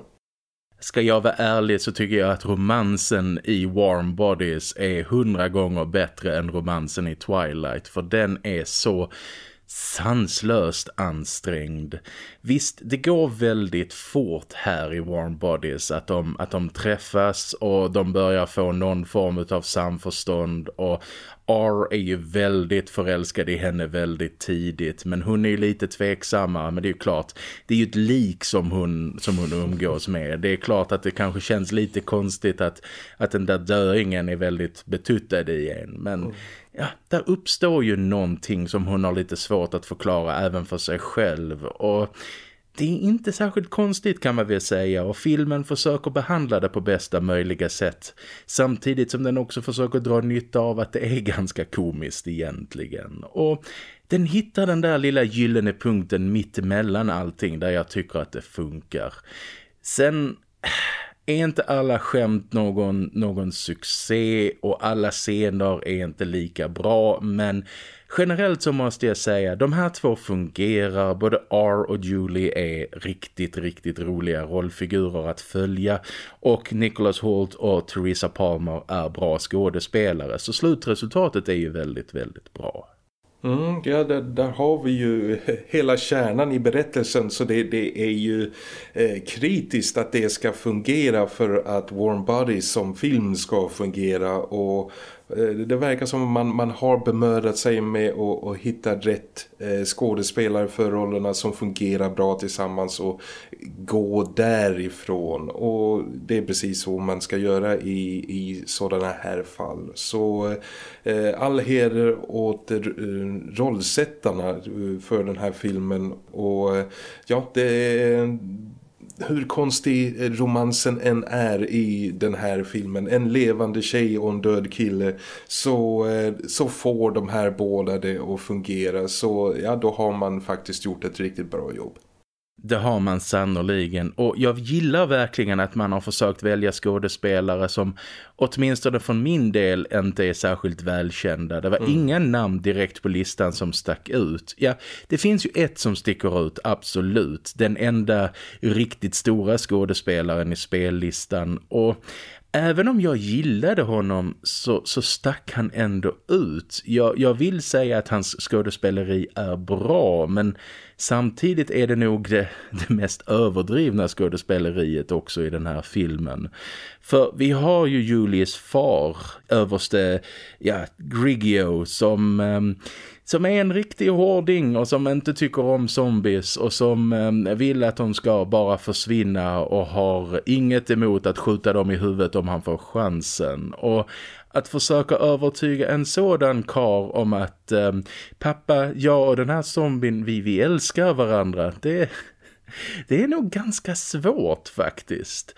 Ska jag vara ärlig så tycker jag att romansen i Warm Bodies är hundra gånger bättre än romansen i Twilight. För den är så sanslöst ansträngd. Visst, det går väldigt fort här i Warm Bodies att de, att de träffas och de börjar få någon form av samförstånd och R är ju väldigt förälskad i henne väldigt tidigt men hon är ju lite tveksamma men det är ju klart det är ju ett lik som hon, som hon umgås med. Det är klart att det kanske känns lite konstigt att, att den där döingen är väldigt betuttad i en men mm. ja, där uppstår ju någonting som hon har lite svårt att förklara även för sig själv och det är inte särskilt konstigt kan man väl säga och filmen försöker behandla det på bästa möjliga sätt. Samtidigt som den också försöker dra nytta av att det är ganska komiskt egentligen. Och den hittar den där lilla gyllene punkten mitt emellan allting där jag tycker att det funkar. Sen är inte alla skämt någon, någon succé och alla scener är inte lika bra men generellt så måste jag säga de här två fungerar, både R och Julie är riktigt, riktigt roliga rollfigurer att följa. Och Nicholas Holt och Theresa Palmer är bra skådespelare. Så slutresultatet är ju väldigt, väldigt bra. Mm, ja, där, där, har vi ju hela kärnan i berättelsen. Så det, det är ju eh, kritiskt att det ska fungera för att Warm Bodies som film ska fungera. Och Eh, det verkar som att man, man har bemödat sig med att, att hitta rätt eh, skådespelare för rollerna som fungerar bra tillsammans och gå därifrån. Och det är precis så man ska göra i, i sådana här fall. Så eh, all heder åt eh, rollsättarna för den här filmen. Och ja, det hur konstig romansen än är i den här filmen, en levande tjej och en död kille, så, eh, så får de här båda det att fungera. Så ja, då har man faktiskt gjort ett riktigt bra jobb. Det har man sannoliken och jag gillar verkligen att man har försökt välja skådespelare som åtminstone från min del inte är särskilt välkända. Det var mm. inga namn direkt på listan som stack ut. Ja, det finns ju ett som sticker ut, absolut. Den enda riktigt stora skådespelaren i spellistan och även om jag gillade honom så, så stack han ändå ut. Jag, jag vill säga att hans skådespeleri är bra men samtidigt är det nog det, det mest överdrivna skådespeleriet också i den här filmen. För vi har ju Julies far, överste ja, Grigio som... Eh, som är en riktig hårding och som inte tycker om zombies och som eh, vill att de ska bara försvinna och har inget emot att skjuta dem i huvudet om han får chansen. Och att försöka övertyga en sådan kar om att eh, pappa, jag och den här zombien, vi, vi älskar varandra, det, det är nog ganska svårt faktiskt.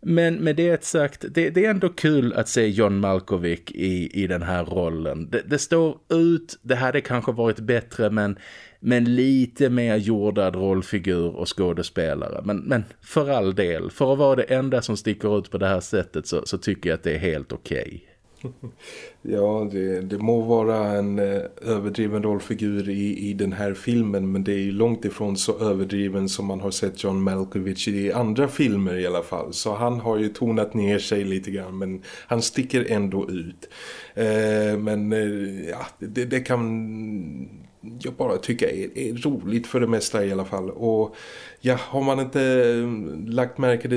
Men med det sagt, det, det, är ändå kul att se John Malkovich i, i den här rollen. Det, det, står ut, det hade kanske varit bättre men, men lite mer jordad rollfigur och skådespelare. Men, men för all del, för att vara det enda som sticker ut på det här sättet så, så tycker jag att det är helt okej. Okay. Ja, det, det må vara en eh, överdriven rollfigur i, i den här filmen men det är ju långt ifrån så överdriven som man har sett John Malkovich i andra filmer i alla fall. Så han har ju tonat ner sig lite grann men han sticker ändå ut. Eh, men eh, ja, det, det kan jag bara tycka är, är, roligt för det mesta i alla fall. Och ja, har man inte mm, lagt märke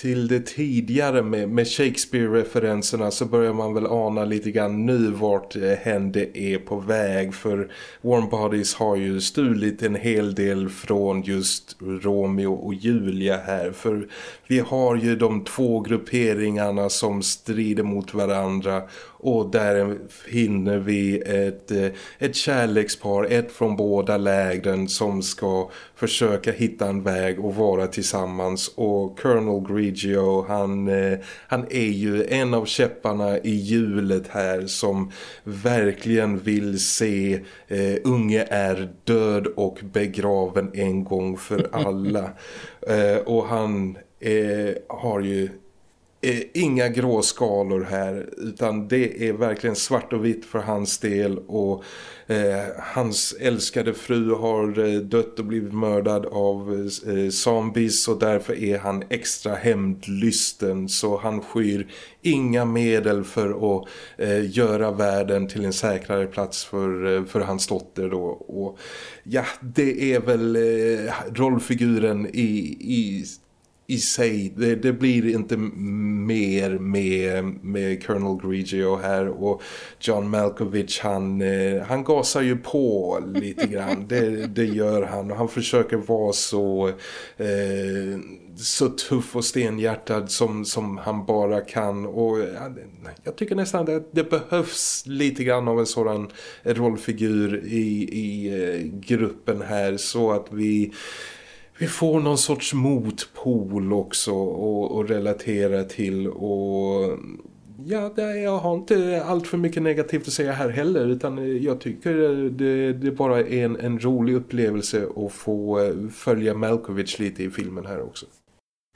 till det tidigare med, med Shakespeare-referenserna så börjar man väl ana lite grann nu vart eh, hände är på väg. För Warm Bodies har ju stulit en hel del från just Romeo och Julia här. För vi har ju de två grupperingarna som strider mot varandra och där finner vi ett, eh, ett kärlekspar, ett från båda lägren som ska försöka hitta en väg och vara tillsammans. Och Colonel Grigio han, eh, han är ju en av käpparna i hjulet här som verkligen vill se eh, unge är död och begraven en gång för alla. Eh, och han eh, har ju eh, inga gråskalor här utan det är verkligen svart och vitt för hans del. Och Eh, hans älskade fru har eh, dött och blivit mördad av eh, zombies och därför är han extra hämndlysten. Så han skyr inga medel för att eh, göra världen till en säkrare plats för, eh, för hans dotter då. Och ja det är väl eh, rollfiguren i, i i sig. Det, det, blir inte mer med, med Colonel Grigio här och John Malkovich han, eh, han gasar ju på lite grann. Det, det gör han och han försöker vara så eh, så tuff och stenhjärtad som, som han bara kan och jag tycker nästan att det behövs lite grann av en sådan rollfigur i, i eh, gruppen här så att vi vi får någon sorts motpol också att relatera till och ja, jag har inte allt för mycket negativt att säga här heller utan jag tycker det, det bara är en, en rolig upplevelse att få eh, följa Malkovich lite i filmen här också.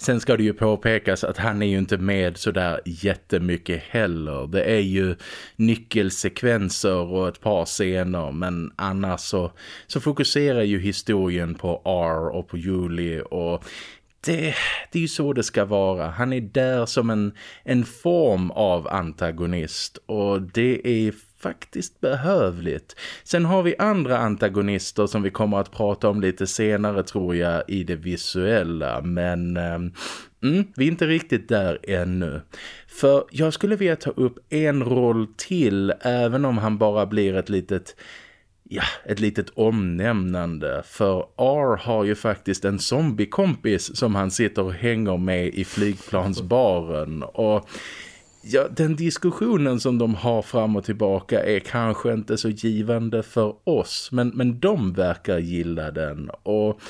Sen ska det ju påpekas att han är ju inte med så där jättemycket heller. Det är ju nyckelsekvenser och ett par scener men annars så, så fokuserar ju historien på R och på Julie och det, det är ju så det ska vara. Han är där som en, en form av antagonist och det är faktiskt behövligt. Sen har vi andra antagonister som vi kommer att prata om lite senare tror jag i det visuella. Men ehm, mm, vi är inte riktigt där ännu. För jag skulle vilja ta upp en roll till även om han bara blir ett litet ja, ett litet omnämnande för R har ju faktiskt en zombiekompis som han sitter och hänger med i flygplansbaren och ja, den diskussionen som de har fram och tillbaka är kanske inte så givande för oss men, men de verkar gilla den och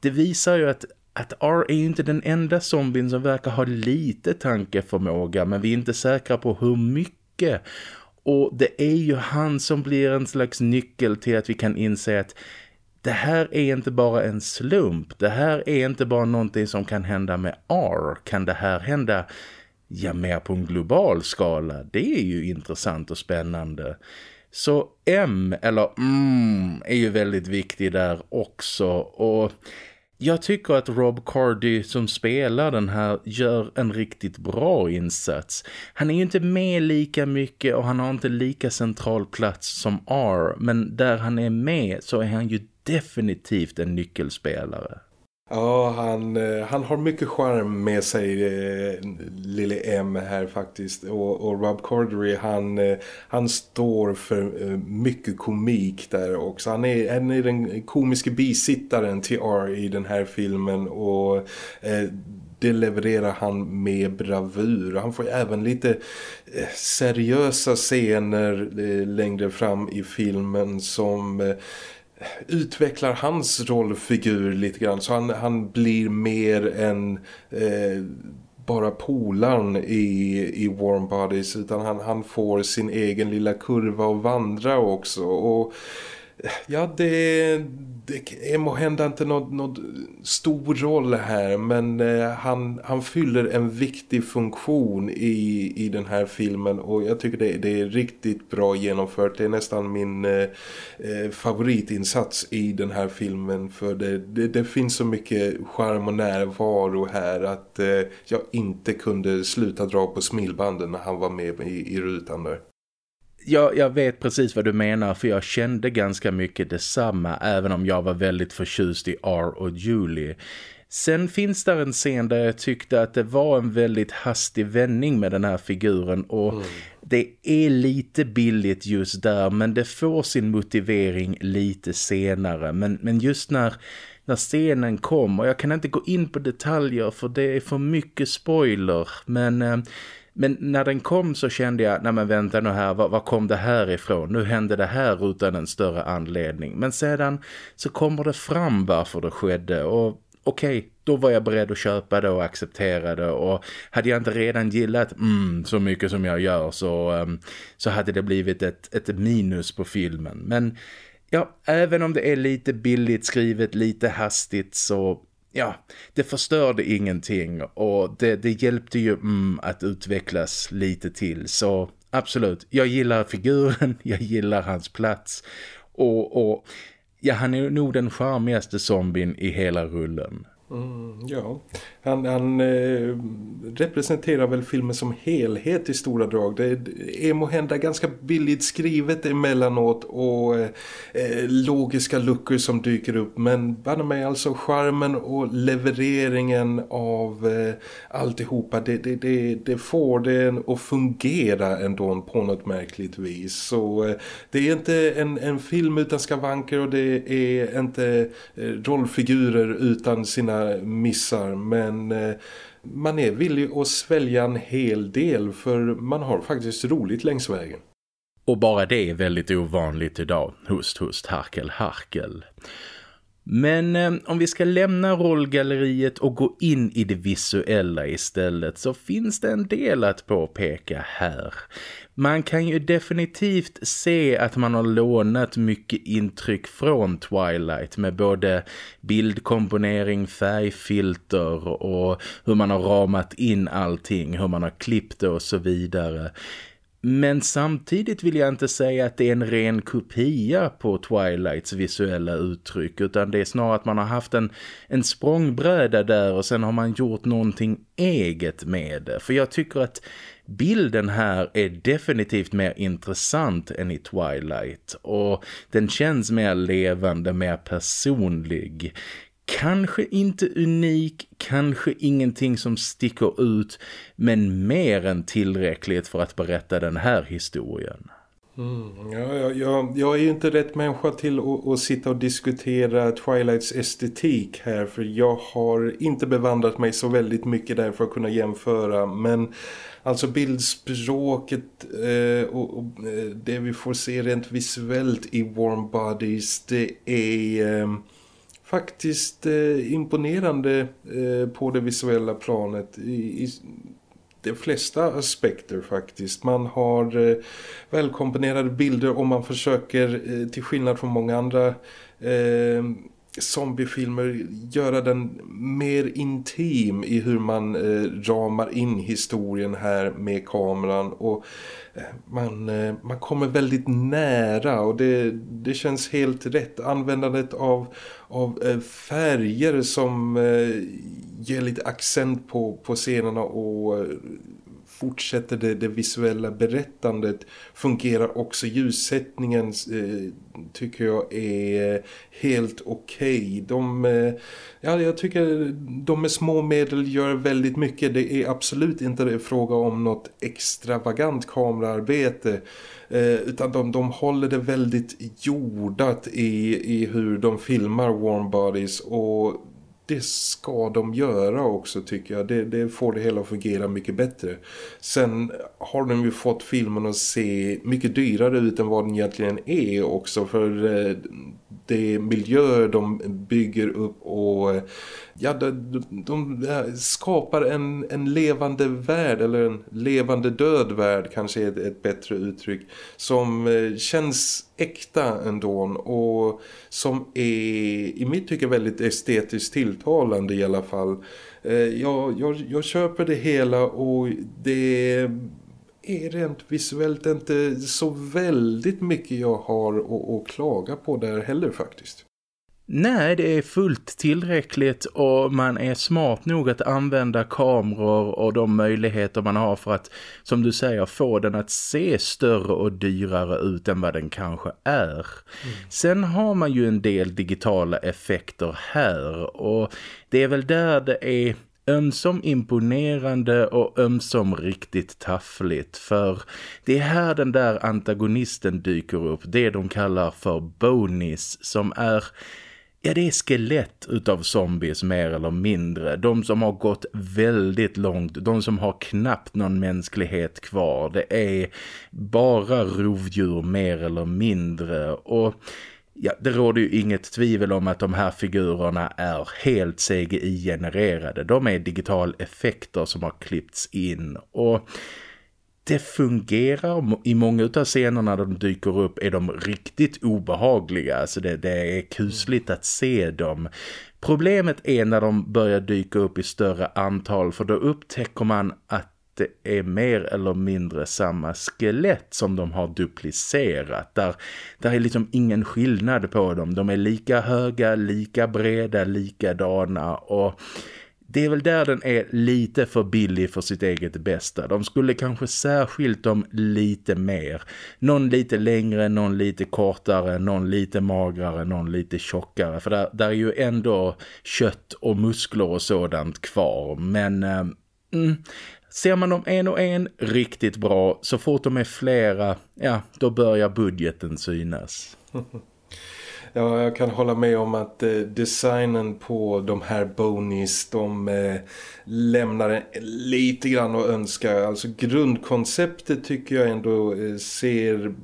det visar ju att att R är ju inte den enda zombien som verkar ha lite tankeförmåga men vi är inte säkra på hur mycket och det är ju han som blir en slags nyckel till att vi kan inse att det här är inte bara en slump. Det här är inte bara någonting som kan hända med R. Kan det här hända ja, mer på en global skala? Det är ju intressant och spännande. Så M eller mm är ju väldigt viktig där också och jag tycker att Rob Cardy som spelar den här gör en riktigt bra insats. Han är ju inte med lika mycket och han har inte lika central plats som R. Men där han är med så är han ju definitivt en nyckelspelare. Ja, han, eh, han har mycket charm med sig, eh, lille M här faktiskt. Och, och Rob Corddry, han, eh, han står för eh, mycket komik där också. Han är, han är den komiske bisittaren till R i den här filmen och eh, det levererar han med bravur. Han får även lite eh, seriösa scener längre fram i filmen som utvecklar hans rollfigur lite grann så han, han blir mer än eh, bara polaren i, i Warm Bodies utan han, han får sin egen lilla kurva att vandra också. Och ja det, det är må hända inte någon, någon stor roll här men eh, han, han fyller en viktig funktion i, i den här filmen och jag tycker det, det är riktigt bra genomfört. Det är nästan min eh, eh, favoritinsats i den här filmen för det, det, det, finns så mycket charm och närvaro här att eh, jag inte kunde sluta dra på smilbanden när han var med i, i rutan där jag, jag vet precis vad du menar för jag kände ganska mycket detsamma även om jag var väldigt förtjust i R och Julie. Sen finns där en scen där jag tyckte att det var en väldigt hastig vändning med den här figuren och mm. det är lite billigt just där men det får sin motivering lite senare. Men, men just när, när scenen kom och jag kan inte gå in på detaljer för det är för mycket spoiler men... Eh, men när den kom så kände jag, nej men vänta nu här, var, var, kom det här ifrån? Nu hände det här utan en större anledning. Men sedan så kommer det fram varför det skedde och okej, okay, då var jag beredd att köpa det och acceptera det och hade jag inte redan gillat mm, så mycket som jag gör så, um, så hade det blivit ett, ett minus på filmen. Men ja, även om det är lite billigt skrivet, lite hastigt så ja, det förstörde ingenting och det, det hjälpte ju mm, att utvecklas lite till. Så absolut, jag gillar figuren, jag gillar hans plats och, och ja, han är nog den charmigaste zombien i hela rullen. Mm, ja, han, han eh, representerar väl filmen som helhet i stora drag. Det är måhända ganska billigt skrivet emellanåt och eh, eh, logiska luckor som dyker upp. Men banne mig alltså charmen och levereringen av eh, alltihopa, det, det, det, det får den att fungera ändå på något märkligt vis. Så eh, det är inte en, en film utan skavanker och det är inte eh, rollfigurer utan sina missar. Men eh, man är villig att svälja en hel del för man har faktiskt roligt längs vägen. Och bara det är väldigt ovanligt idag. Hust, hust, harkel, harkel. Men eh, om vi ska lämna rollgalleriet och gå in i det visuella istället så finns det en del att påpeka här. Man kan ju definitivt se att man har lånat mycket intryck från Twilight med både bildkomponering, färgfilter och hur man har ramat in allting, hur man har klippt det och så vidare. Men samtidigt vill jag inte säga att det är en ren kopia på Twilights visuella uttryck utan det är snarare att man har haft en, en språngbräda där och sen har man gjort någonting eget med det. För jag tycker att bilden här är definitivt mer intressant än i Twilight och den känns mer levande, mer personlig. Kanske inte unik, kanske ingenting som sticker ut men mer än tillräckligt för att berätta den här historien. Mm, ja, jag, jag är ju inte rätt människa till att, att, sitta och diskutera Twilights estetik här för jag har inte bevandrat mig så väldigt mycket där för att kunna jämföra men alltså bildspråket eh, och, och, eh, det vi får se rent visuellt i Warm Bodies det är... Eh, faktiskt eh, imponerande eh, på det visuella planet. I, i de flesta aspekter faktiskt. Man har eh, välkomponerade bilder och man försöker eh, till skillnad från många andra eh, zombiefilmer göra den mer intim i hur man eh, ramar in historien här med kameran och eh, man, eh, man kommer väldigt nära och det, det känns helt rätt. Användandet av, av eh, färger som eh, ger lite accent på, på scenerna och eh, fortsätter det, det visuella berättandet fungerar också ljussättningen eh, tycker jag är helt okej. Okay. De, eh, ja, jag tycker de med små medel gör väldigt mycket. Det är absolut inte fråga om något extravagant kameraarbete eh, utan de, de håller det väldigt jordat i, i hur de filmar Warm Bodies och det ska de göra också tycker jag. Det, det, får det hela att fungera mycket bättre. Sen har de ju fått filmen att se mycket dyrare ut än vad den egentligen är också. För eh, det miljöer de bygger upp och eh, ja, de, de, skapar en, en levande värld eller en levande död värld kanske är ett, ett bättre uttryck som eh, känns äkta ändå och som är i mitt tycke väldigt estetiskt tilltalande i alla fall. Eh, jag, jag, jag köper det hela och det är rent visuellt inte så väldigt mycket jag har att, att klaga på där heller faktiskt. Nej, det är fullt tillräckligt och man är smart nog att använda kameror och de möjligheter man har för att, som du säger, få den att se större och dyrare ut än vad den kanske är. Mm. Sen har man ju en del digitala effekter här och det är väl där det är ömsom imponerande och ömsom riktigt taffligt för det är här den där antagonisten dyker upp, det de kallar för Bonis som är Ja, det är skelett utav zombies mer eller mindre. De som har gått väldigt långt. De som har knappt någon mänsklighet kvar. Det är bara rovdjur mer eller mindre. Och ja, det råder ju inget tvivel om att de här figurerna är helt CGI-genererade. De är digital effekter som har klippts in. Och det fungerar. I många av scenerna de dyker upp är de riktigt obehagliga. Alltså det, det är kusligt att se dem. Problemet är när de börjar dyka upp i större antal för då upptäcker man att det är mer eller mindre samma skelett som de har duplicerat. Där, där är liksom ingen skillnad på dem. De är lika höga, lika breda, likadana och det är väl där den är lite för billig för sitt eget bästa. De skulle kanske särskilt dem lite mer. Någon lite längre, någon lite kortare, någon lite magrare, någon lite tjockare. För där, där är ju ändå kött och muskler och sådant kvar. Men... Eh, mm, Ser man dem en och en riktigt bra, så fort de är flera, ja, då börjar budgeten synas. Ja, jag kan hålla med om att eh, designen på de här bonies, de eh, lämnar lite grann att önska. Alltså grundkonceptet tycker jag ändå eh, ser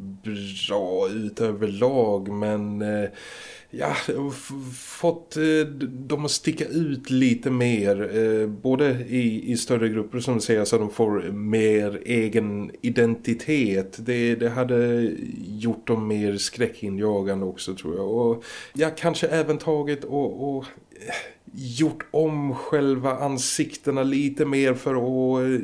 bra ut överlag, men... Eh, ja, fått eh, dem att sticka ut lite mer. Eh, både i, i större grupper som säger så att de får mer egen identitet. Det, det hade gjort dem mer skräckinjagande också tror jag. Och ja, kanske även tagit och, och eh, gjort om själva ansiktena lite mer för att eh,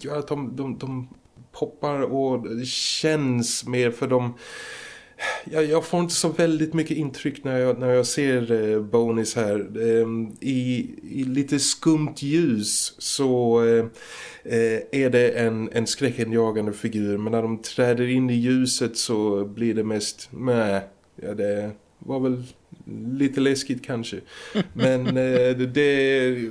göra att de, de, de poppar och känns mer för dem jag, jag får inte så väldigt mycket intryck när jag, när jag ser eh, Bonis här. Eh, i, I lite skumt ljus så eh, eh är det en, en skräckenjagande figur. Men när de träder in i ljuset så blir det mest... Nej, ja, det var väl lite läskigt kanske. Men eh, det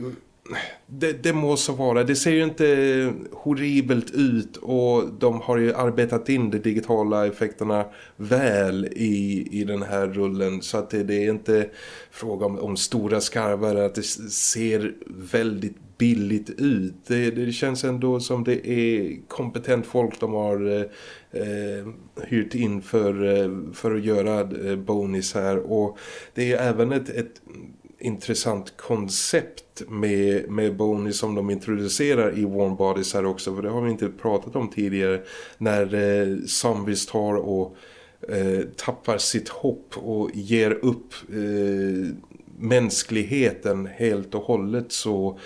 det, det må så vara. Det ser ju inte horribelt ut och de har ju arbetat in de digitala effekterna väl i, i den här rullen så att det, det är inte fråga om, om stora skarvar att det ser väldigt billigt ut. Det, det känns ändå som det är kompetent folk de har eh, eh hyrt in för, eh, för att göra eh, bonus här och det är även ett, ett intressant koncept med, med Boney som de introducerar i Warm Bodies här också. För det har vi inte pratat om tidigare. När eh, zombies tar och eh, tappar sitt hopp och ger upp eh, mänskligheten helt och hållet så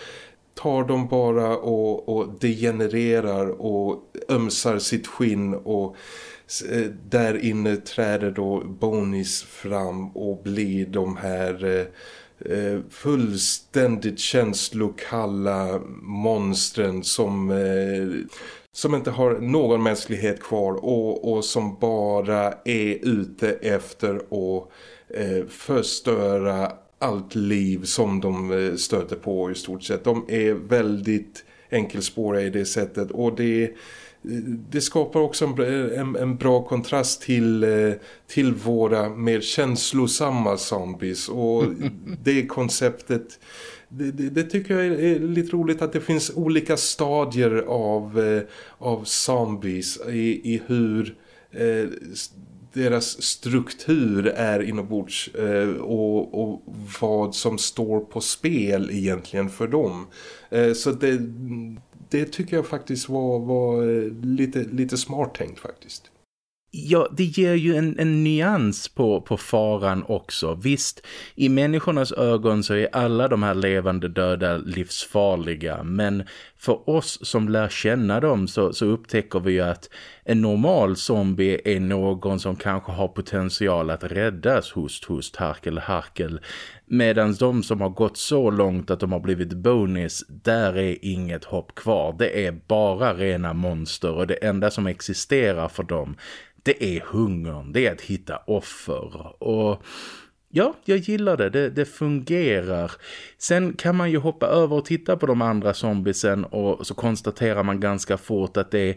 tar de bara och, och degenererar och ömsar sitt skinn och eh, där inne träder då Bonis fram och blir de här eh, Eh, fullständigt känslokalla monstren som, eh, som inte har någon mänsklighet kvar och, och som bara är ute efter att eh, förstöra allt liv som de eh, stöter på i stort sett. De är väldigt enkelspåriga i det sättet och det är det skapar också en, en, en, bra kontrast till, eh, till våra mer känslosamma zombies och det konceptet det, det, det, tycker jag är lite roligt att det finns olika stadier av, eh, av zombies i, i hur eh, deras struktur är inombords eh, och, och vad som står på spel egentligen för dem. Eh, så det, det tycker jag faktiskt var, var eh, lite, lite smart tänkt faktiskt. Ja, det ger ju en, en nyans på, på faran också. Visst, i människornas ögon så är alla de här levande döda livsfarliga. Men för oss som lär känna dem så, så upptäcker vi ju att en normal zombie är någon som kanske har potential att räddas host, host, harkel, harkel. Medan de som har gått så långt att de har blivit bonus, där är inget hopp kvar. Det är bara rena monster och det enda som existerar för dem det är hungern, det är att hitta offer och ja, jag gillar det. det, det fungerar. Sen kan man ju hoppa över och titta på de andra zombiesen och så konstaterar man ganska fort att det är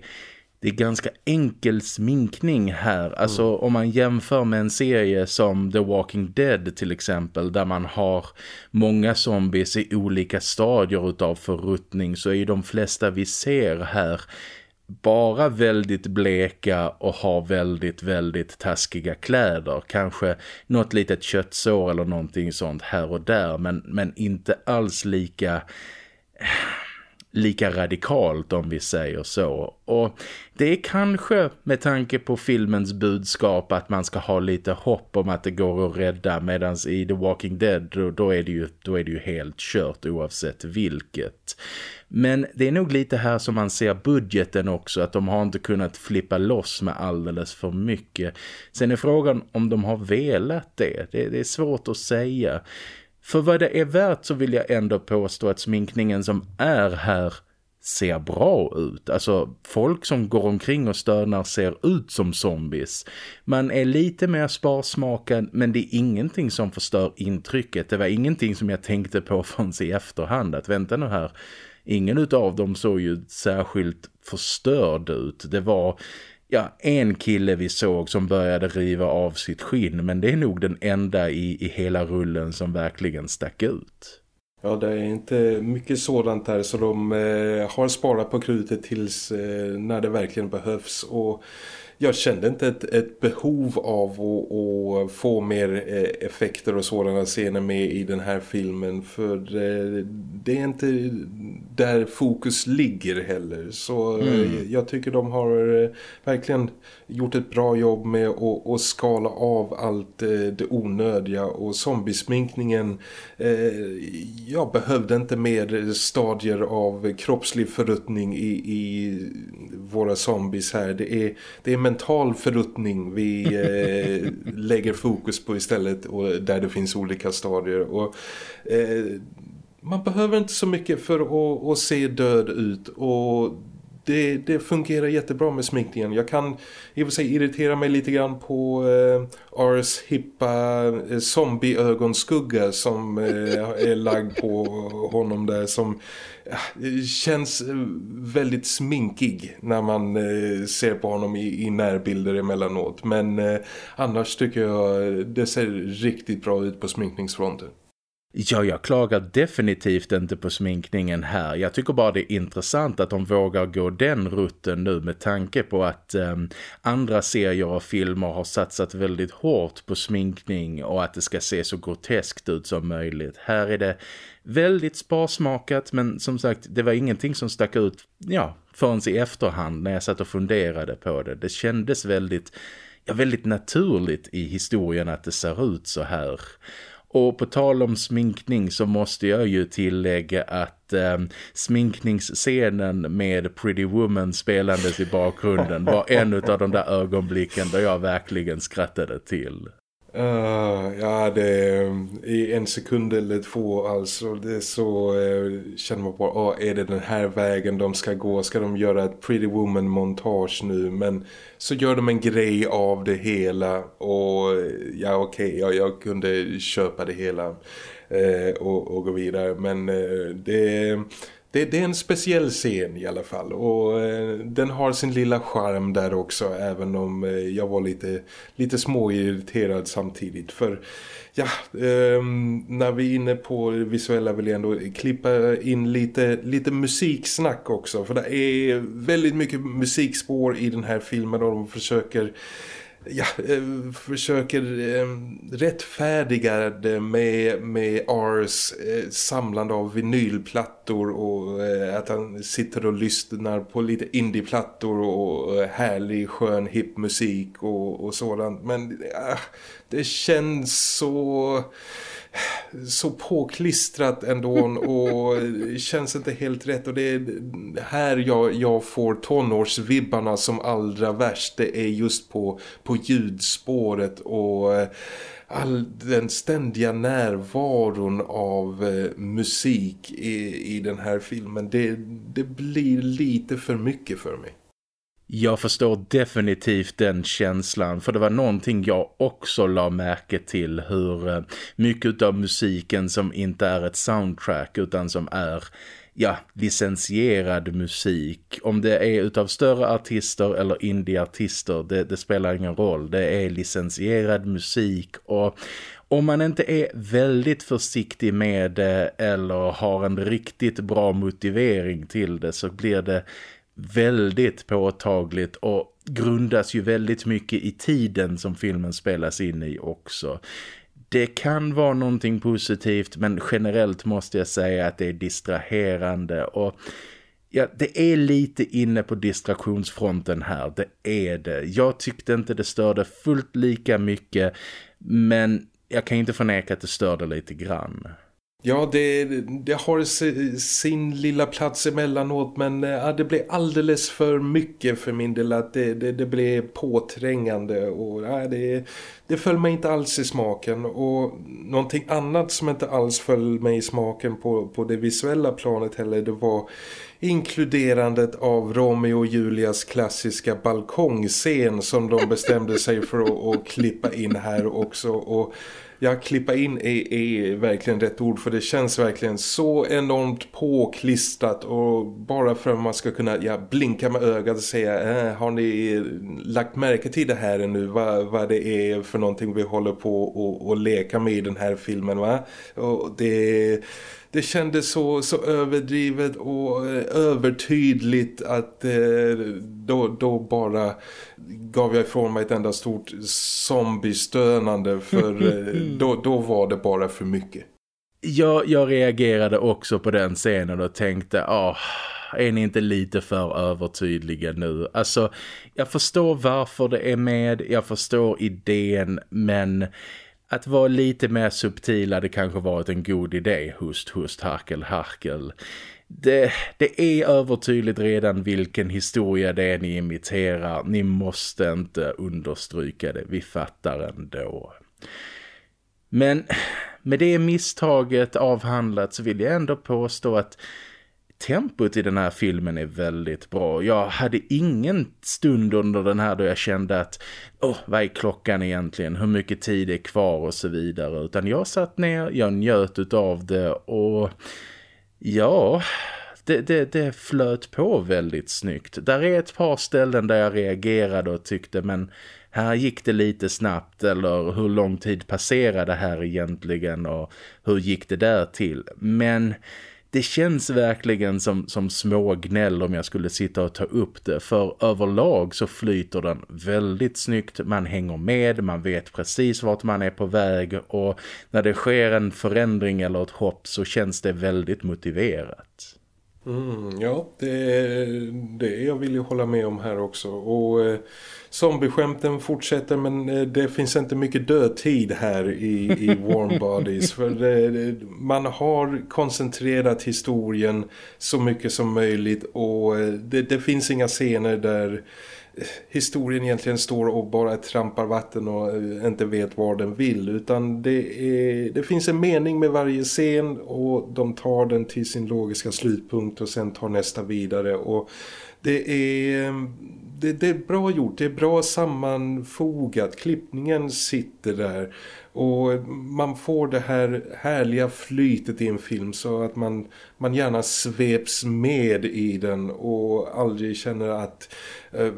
det är ganska enkel sminkning här. Alltså mm. om man jämför med en serie som The Walking Dead till exempel. Där man har många zombies i olika stadier av förruttning. Så är ju de flesta vi ser här bara väldigt bleka och har väldigt, väldigt taskiga kläder. Kanske något litet köttsår eller någonting sånt här och där. Men, men inte alls lika lika radikalt om vi säger så. Och det är kanske med tanke på filmens budskap att man ska ha lite hopp om att det går att rädda medan i The Walking Dead då, då, är det ju, då är det ju helt kört oavsett vilket. Men det är nog lite här som man ser budgeten också att de har inte kunnat flippa loss med alldeles för mycket. Sen är frågan om de har velat det. Det, det är svårt att säga. För vad det är värt så vill jag ändå påstå att sminkningen som är här ser bra ut. Alltså folk som går omkring och stönar ser ut som zombies. Man är lite mer sparsmakad men det är ingenting som förstör intrycket. Det var ingenting som jag tänkte på förrän i efterhand. Att vänta nu här, ingen av dem såg ju särskilt förstörd ut. Det var ja, en kille vi såg som började riva av sitt skinn men det är nog den enda i, i hela rullen som verkligen stack ut. Ja, det är inte mycket sådant där så de eh, har sparat på krutet tills eh, när det verkligen behövs och jag kände inte ett, ett behov av att, att, få mer eh, effekter och sådana scener med i den här filmen för eh, det är inte där fokus ligger heller så eh, mm. jag tycker de har verkligen gjort ett bra jobb med att, att skala av allt det onödiga och zombiesminkningen jag behövde inte mer stadier av kroppslig förruttning i, i våra zombies här. Det är, det är mental förruttning vi eh, lägger fokus på istället och där det finns olika stadier. Och eh, man behöver inte så mycket för att, att se död ut och det, det, fungerar jättebra med sminkningen. Jag kan i och för sig irritera mig lite grann på eh, Ars hippa eh, zombieögonskugga som eh, är lagd på honom där som eh, känns eh, väldigt sminkig när man eh, ser på honom i, i närbilder emellanåt. Men eh, annars tycker jag det ser riktigt bra ut på sminkningsfronten. Ja, jag klagar definitivt inte på sminkningen här. Jag tycker bara det är intressant att de vågar gå den rutten nu med tanke på att eh, andra serier och filmer har satsat väldigt hårt på sminkning och att det ska se så groteskt ut som möjligt. Här är det väldigt sparsmakat men som sagt, det var ingenting som stack ut ja, förrän i efterhand när jag satt och funderade på det. Det kändes väldigt, ja, väldigt naturligt i historien att det ser ut så här. Och på tal om sminkning så måste jag ju tillägga att eh, sminkningsscenen med Pretty Woman spelandes i bakgrunden var en av de där ögonblicken där jag verkligen skrattade till. Uh, ja, det är i en sekund eller två alltså. Det är så, uh, känner man bara, uh, är det den här vägen de ska gå? Ska de göra ett Pretty Woman-montage nu? Men så gör de en grej av det hela och ja okej, okay, ja, jag kunde köpa det hela uh, och, och, gå vidare. Men det det, det, är en speciell scen i alla fall. Och eh, den har sin lilla charm där också även om eh, jag var lite, lite småirriterad samtidigt. För ja, eh, när vi är inne på det visuella vill jag ändå klippa in lite, lite musiksnack också. För det är väldigt mycket musikspår i den här filmen och de försöker ja, eh, försöker eh, rättfärdiga det med, med Ars eh, samlande av vinylplattor och eh, att han sitter och lyssnar på lite indieplattor och eh, härlig skön hipmusik och, och sådant. Men ja, det känns så så påklistrat ändå och känns inte helt rätt. Och det är här jag, jag får tonårsvibbarna som allra värst. Det är just på, på ljudspåret och eh, all den ständiga närvaron av eh, musik i, i den här filmen. Det, det blir lite för mycket för mig. Jag förstår definitivt den känslan för det var någonting jag också la märke till hur eh, mycket av musiken som inte är ett soundtrack utan som är ja, licensierad musik. Om det är utav större artister eller indieartister, det, det spelar ingen roll. Det är licensierad musik och om man inte är väldigt försiktig med det eller har en riktigt bra motivering till det så blir det väldigt påtagligt och grundas ju väldigt mycket i tiden som filmen spelas in i också. Det kan vara någonting positivt men generellt måste jag säga att det är distraherande och ja, det är lite inne på distraktionsfronten här, det är det. Jag tyckte inte det störde fullt lika mycket men jag kan inte förneka att det störde lite grann. Ja, det, det har sin lilla plats emellanåt men eh, ja, det blir alldeles för mycket för min del att det, det, det blir påträngande och ja, det, det föll mig inte alls i smaken. Och någonting annat som inte alls föll mig i smaken på, på det visuella planet heller det var inkluderandet av Romeo och Julias klassiska balkongscen som de bestämde sig för att, att klippa in här också. Och ja, klippa in är, är verkligen rätt ord för det känns verkligen så enormt påklistrat och bara för att man ska kunna ja, blinka med ögat och säga äh, har ni lagt märke till det här nu vad, vad det är för någonting vi håller på och, och leka med i den här filmen va? Och det det kändes så, så överdrivet och eh, övertydligt att eh, då, då bara gav jag ifrån mig ett enda stort zombiestönande för eh, då, då var det bara för mycket. Jag, jag reagerade också på den scenen och tänkte, ah, är ni inte lite för övertydliga nu? Alltså, jag förstår varför det är med, jag förstår idén, men att vara lite mer subtil hade kanske varit en god idé. Hust, hust, harkel, harkel. Det, det är övertydligt redan vilken historia det är ni imiterar. Ni måste inte understryka det. Vi fattar ändå. Men med det misstaget avhandlat så vill jag ändå påstå att tempot i den här filmen är väldigt bra. Jag hade ingen stund under den här då jag kände att åh, vad är klockan egentligen? Hur mycket tid är kvar och så vidare. Utan jag satt ner, jag njöt av det och ja... Det, det, det flöt på väldigt snyggt. Där är ett par ställen där jag reagerade och tyckte men här gick det lite snabbt eller hur lång tid passerade här egentligen och hur gick det där till. Men det känns verkligen som, som små gnäll om jag skulle sitta och ta upp det. För överlag så flyter den väldigt snyggt. Man hänger med, man vet precis vart man är på väg. Och när det sker en förändring eller ett hopp så känns det väldigt motiverat. Mm, ja, det, det jag vill ju hålla med om här också. Och eh, zombieskämten fortsätter men eh, det finns inte mycket dödtid här i, i Warm Bodies. för det, man har koncentrerat historien så mycket som möjligt och eh, det, det finns inga scener där historien egentligen står och bara trampar vatten och eh, inte vet vad den vill utan det, är, det finns en mening med varje scen och de tar den till sin logiska slutpunkt och sen tar nästa vidare. Och det är, det, det är bra gjort, det är bra sammanfogat, klippningen sitter där och man får det här härliga flytet i en film så att man, man gärna sveps med i den och aldrig känner att eh,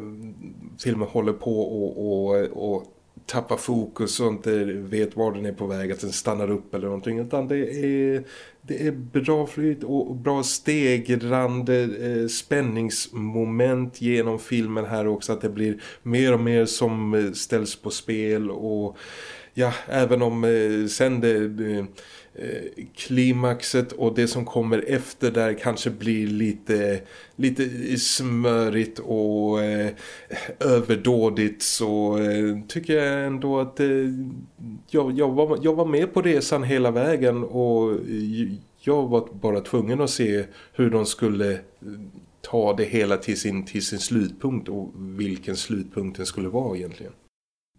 filmen håller på och, och, och tappar fokus och inte vet var den är på väg, att den stannar upp eller någonting. Utan det är, det är bra flyt och bra stegrande eh, spänningsmoment genom filmen här också att det blir mer och mer som eh, ställs på spel och ja, även om eh, sen det... det Eh, klimaxet och det som kommer efter där kanske blir lite, lite smörigt och eh, överdådigt så eh, tycker jag ändå att eh, jag, jag, var, jag var med på resan hela vägen och jag var bara tvungen att se hur de skulle eh, ta det hela till sin, till sin slutpunkt och vilken slutpunkten skulle vara egentligen.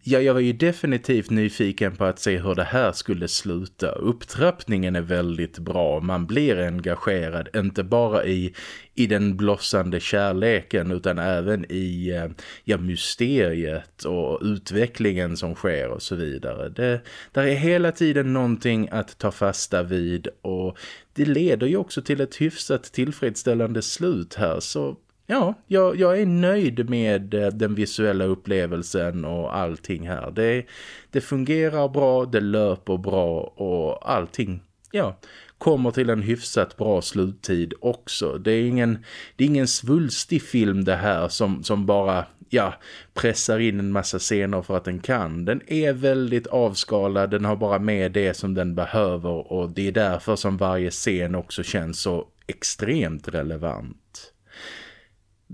Ja, jag var ju definitivt nyfiken på att se hur det här skulle sluta. Upptrappningen är väldigt bra. Man blir engagerad, inte bara i, i den blossande kärleken utan även i eh, ja, mysteriet och utvecklingen som sker och så vidare. Det, där är hela tiden någonting att ta fasta vid och det leder ju också till ett hyfsat tillfredsställande slut här så Ja, jag, jag, är nöjd med eh, den visuella upplevelsen och allting här. Det, det fungerar bra, det löper bra och allting, ja, kommer till en hyfsat bra sluttid också. Det är ingen, det är ingen svulstig film det här som, som bara ja, pressar in en massa scener för att den kan. Den är väldigt avskalad, den har bara med det som den behöver och det är därför som varje scen också känns så extremt relevant.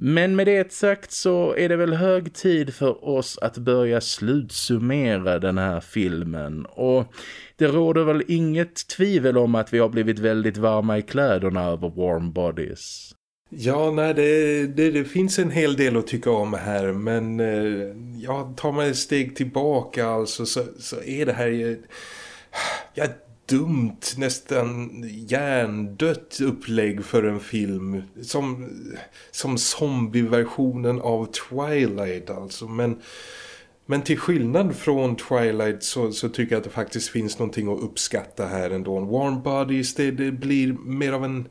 Men med det sagt så är det väl hög tid för oss att börja slutsummera den här filmen. Och det råder väl inget tvivel om att vi har blivit väldigt varma i kläderna över Warm Bodies. Ja, nej, det, det, det, finns en hel del att tycka om här men eh, ja, tar man ett steg tillbaka alltså så, så är det här ju... Ja, dumt, nästan hjärndött upplägg för en film. Som, som zombieversionen av Twilight alltså. Men, men till skillnad från Twilight så, så tycker jag att det faktiskt finns någonting att uppskatta här ändå. Warm Bodies, det, det blir mer av en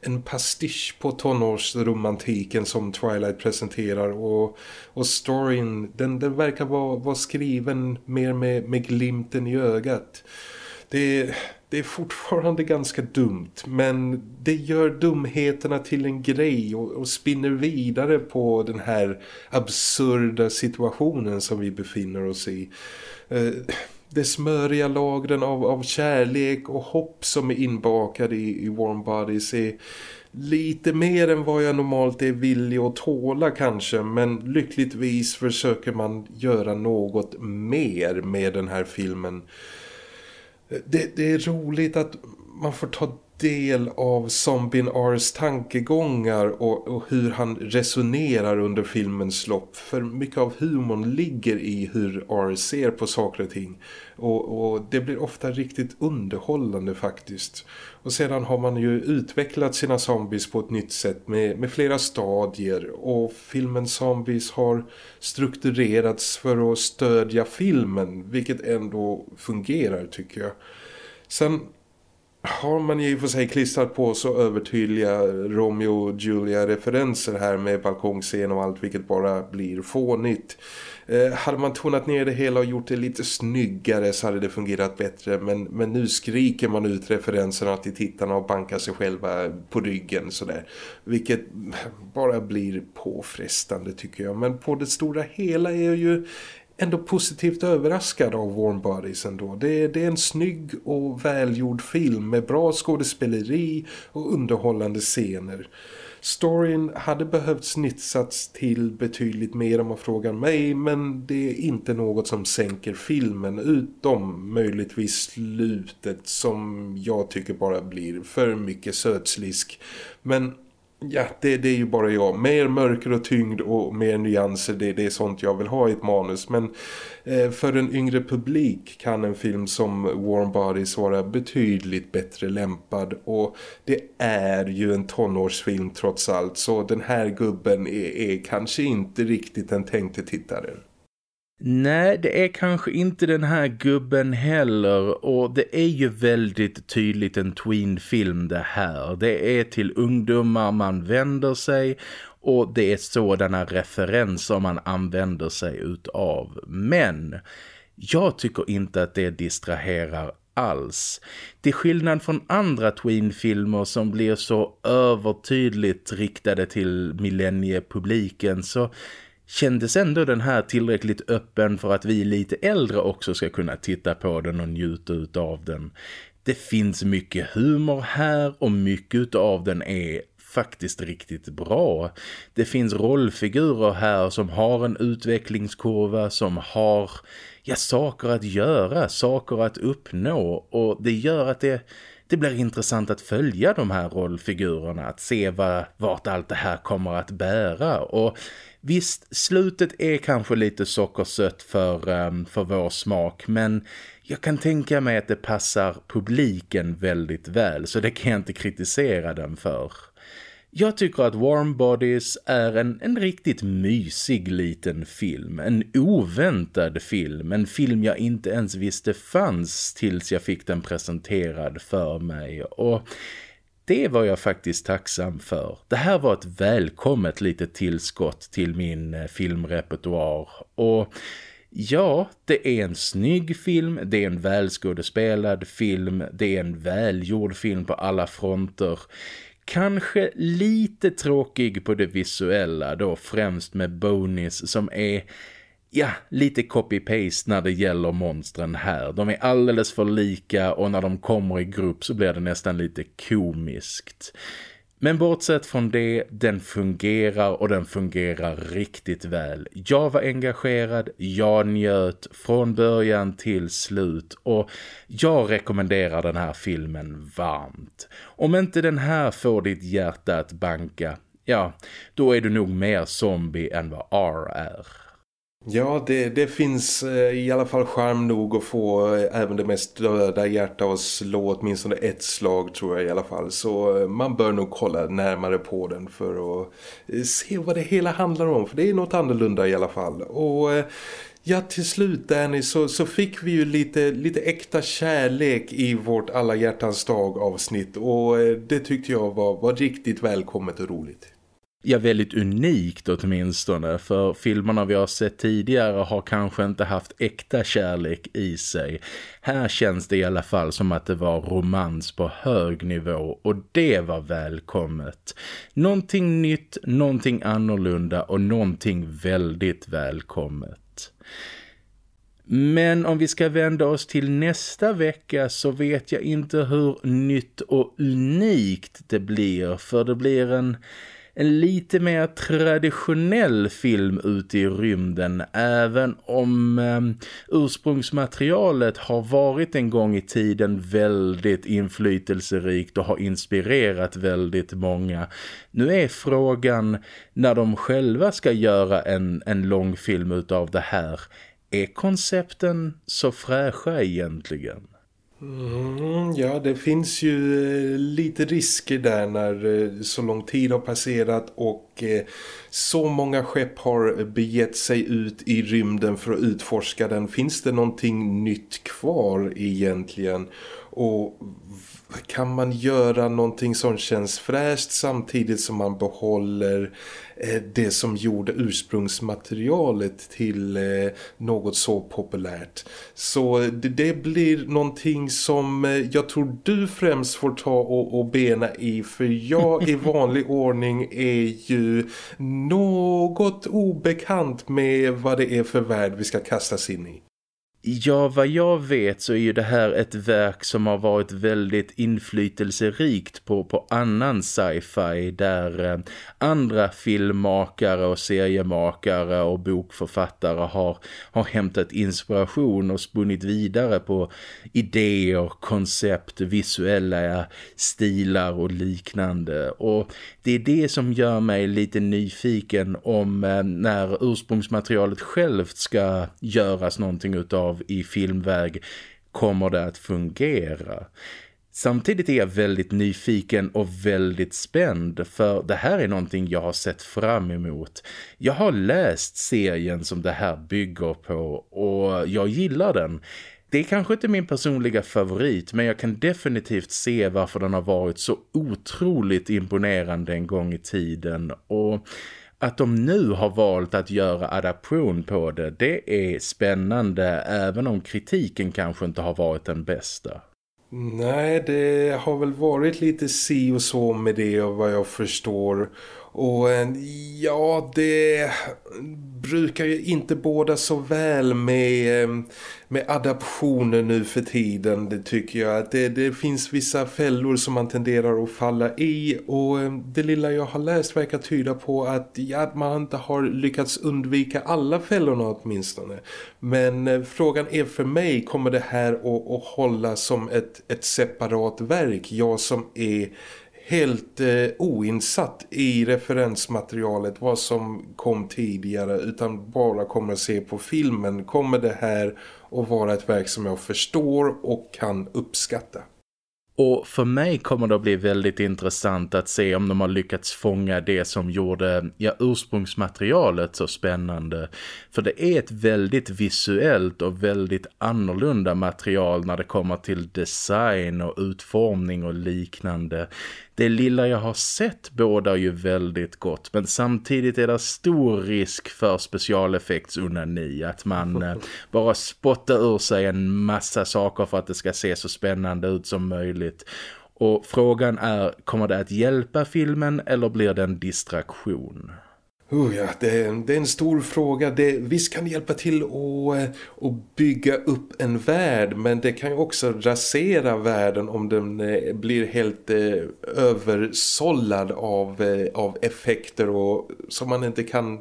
en pastisch på tonårsromantiken som Twilight presenterar och, och storyn, den, den verkar vara, vara skriven mer med, med glimten i ögat det, det är fortfarande ganska dumt men det gör dumheterna till en grej och, och spinner vidare på den här absurda situationen som vi befinner oss i. Eh, det smöriga lagren av, av kärlek och hopp som är inbakade i, i Warm Bodies är lite mer än vad jag normalt är villig att tåla kanske men lyckligtvis försöker man göra något mer med den här filmen det, det är roligt att man får ta del av Zombien Rs tankegångar och, och, hur han resonerar under filmens lopp. För mycket av humorn ligger i hur R ser på saker och ting. Och, och, det blir ofta riktigt underhållande faktiskt. Och sedan har man ju utvecklat sina zombies på ett nytt sätt med, med flera stadier. Och filmen Zombies har strukturerats för att stödja filmen, vilket ändå fungerar tycker jag. Sen har man ju för sig klistrat på så övertydliga Romeo och Julia-referenser här med balkongscen och allt vilket bara blir fånigt. Eh, hade man tonat ner det hela och gjort det lite snyggare så hade det fungerat bättre men, men nu skriker man ut referenserna till tittarna och bankar sig själva på ryggen sådär. Vilket bara blir påfrestande tycker jag. Men på det stora hela är ju ändå positivt överraskad av Warm Bodies ändå. Det, det är en snygg och välgjord film med bra skådespeleri och underhållande scener. Storyn hade behövt snitsats till betydligt mer om man frågar mig men det är inte något som sänker filmen utom möjligtvis slutet som jag tycker bara blir för mycket sötslisk. Men Ja, det, det, är ju bara jag. Mer mörker och tyngd och mer nyanser, det, det är sånt jag vill ha i ett manus. Men eh, för en yngre publik kan en film som Warm Bodies vara betydligt bättre lämpad. Och det är ju en tonårsfilm trots allt. Så den här gubben är, är kanske inte riktigt en tänkte tittare. Nej, det är kanske inte den här gubben heller och det är ju väldigt tydligt en tween-film det här. Det är till ungdomar man vänder sig och det är sådana referenser man använder sig utav. Men jag tycker inte att det distraherar alls. Till skillnad från andra Tween-filmer som blir så övertydligt riktade till millenniepubliken så kändes ändå den här tillräckligt öppen för att vi lite äldre också ska kunna titta på den och njuta av den. Det finns mycket humor här och mycket av den är faktiskt riktigt bra. Det finns rollfigurer här som har en utvecklingskurva, som har ja, saker att göra, saker att uppnå och det gör att det, det blir intressant att följa de här rollfigurerna, att se vad, vart allt det här kommer att bära och visst, slutet är kanske lite sockersött för, um, för vår smak men jag kan tänka mig att det passar publiken väldigt väl så det kan jag inte kritisera den för. Jag tycker att Warm Bodies är en, en riktigt mysig liten film. En oväntad film. En film jag inte ens visste fanns tills jag fick den presenterad för mig. Och det var jag faktiskt tacksam för. Det här var ett välkommet litet tillskott till min eh, filmrepertoar. Och... Ja, det är en snygg film, det är en välskådespelad film, det är en välgjord film på alla fronter. Kanske lite tråkig på det visuella då främst med Bonis som är ja, lite copy-paste när det gäller monstren här. De är alldeles för lika och när de kommer i grupp så blir det nästan lite komiskt. Men bortsett från det, den fungerar och den fungerar riktigt väl. Jag var engagerad, jag njöt från början till slut och jag rekommenderar den här filmen varmt. Om inte den här får ditt hjärta att banka, ja, då är du nog mer zombie än vad R är. Ja, det, det finns eh, i alla fall charm nog att få eh, även det mest döda hjärta att slå åtminstone ett slag tror jag i alla fall. Så eh, man bör nog kolla närmare på den för att se vad det hela handlar om. För det är något annorlunda i alla fall. Och ja, till slut Danny så, så fick vi ju lite, lite äkta kärlek i vårt alla hjärtans dag avsnitt. Och det tyckte jag var, var riktigt välkommet och roligt ja, väldigt unikt åtminstone för filmerna vi har sett tidigare har kanske inte haft äkta kärlek i sig. Här känns det i alla fall som att det var romans på hög nivå och det var välkommet. Någonting nytt, någonting annorlunda och någonting väldigt välkommet. Men om vi ska vända oss till nästa vecka så vet jag inte hur nytt och unikt det blir för det blir en en lite mer traditionell film ute i rymden även om eh, ursprungsmaterialet har varit en gång i tiden väldigt inflytelserikt och har inspirerat väldigt många. Nu är frågan när de själva ska göra en, en långfilm utav det här är koncepten så fräscha egentligen? Mm, ja, det finns ju eh, lite risker där när eh, så lång tid har passerat och eh, så många skepp har begett sig ut i rymden för att utforska den. Finns det någonting nytt kvar egentligen? Och kan man göra någonting som känns fräscht samtidigt som man behåller eh, det som gjorde ursprungsmaterialet till eh, något så populärt. Så det, blir någonting som eh, jag tror du främst får ta och bena i för jag i vanlig ordning är ju något obekant med vad det är för värld vi ska kastas in i. Ja, vad jag vet så är ju det här ett verk som har varit väldigt inflytelserikt på, på annan sci-fi där eh, andra filmmakare och seriemakare och bokförfattare har, har hämtat inspiration och spunnit vidare på idéer, koncept, visuella stilar och liknande. Och det är det som gör mig lite nyfiken om eh, när ursprungsmaterialet självt ska göras någonting utav i filmväg kommer det att fungera. Samtidigt är jag väldigt nyfiken och väldigt spänd för det här är någonting jag har sett fram emot. Jag har läst serien som det här bygger på och jag gillar den. Det är kanske inte min personliga favorit men jag kan definitivt se varför den har varit så otroligt imponerande en gång i tiden och att de nu har valt att göra adaption på det, det är spännande även om kritiken kanske inte har varit den bästa. Nej, det har väl varit lite si och så med det vad jag förstår. Och eh, ja, det brukar ju inte båda så väl med, eh, med adaptioner nu för tiden. Det tycker jag att det, det finns vissa fällor som man tenderar att falla i. Och eh, det lilla jag har läst verkar tyda på att ja, man inte har lyckats undvika alla fällorna åtminstone. Men frågan är för mig, kommer det här att, att hålla som ett, ett separat verk? Jag som är helt eh, oinsatt i referensmaterialet vad som kom tidigare utan bara kommer att se på filmen kommer det här att vara ett verk som jag förstår och kan uppskatta. Och för mig kommer det att bli väldigt intressant att se om de har lyckats fånga det som gjorde ja, ursprungsmaterialet så spännande. För det är ett väldigt visuellt och väldigt annorlunda material när det kommer till design och utformning och liknande det lilla jag har sett båda ju väldigt gott men samtidigt är det stor risk för specialeffektsunani att man eh, bara spottar ur sig en massa saker för att det ska se så spännande ut som möjligt. Och frågan är, kommer det att hjälpa filmen eller blir det en distraktion? Oh ja, det är, det är en stor fråga. Det, visst kan det hjälpa till att, att eh, bygga upp en värld men det kan ju också rasera världen om den eh, blir helt eh, översållad av, eh, av effekter och som man inte kan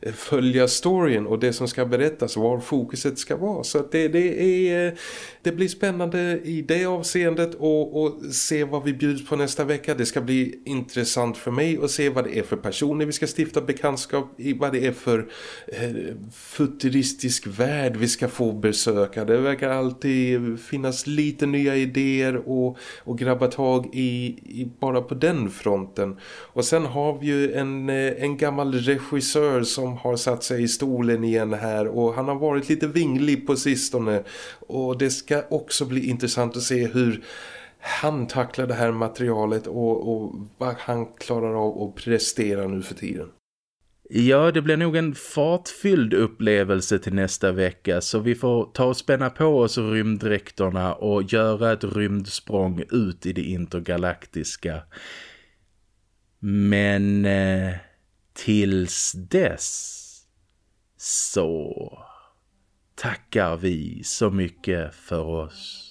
eh, följa storyn och det som ska berättas, var fokuset ska vara. Så det, det, är, det blir spännande i det avseendet och, och se vad vi bjuds på nästa vecka. Det ska bli intressant för mig att se vad det är för personer vi ska stifta bekant bekantskap i vad det är för eh, futuristisk värld vi ska få besöka. Det verkar alltid finnas lite nya idéer och, och grabba tag i, i bara på den fronten. Och sen har vi ju en, eh, en gammal regissör som har satt sig i stolen igen här och han har varit lite vinglig på sistone och det ska också bli intressant att se hur han tacklar det här materialet och, och vad han klarar av att prestera nu för tiden. Ja, det blir nog en fartfylld upplevelse till nästa vecka så vi får ta och spänna på oss rymddräkterna och göra ett rymdsprång ut i det intergalaktiska. Men eh, tills dess så tackar vi så mycket för oss.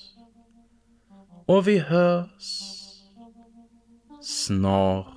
Och vi hörs snart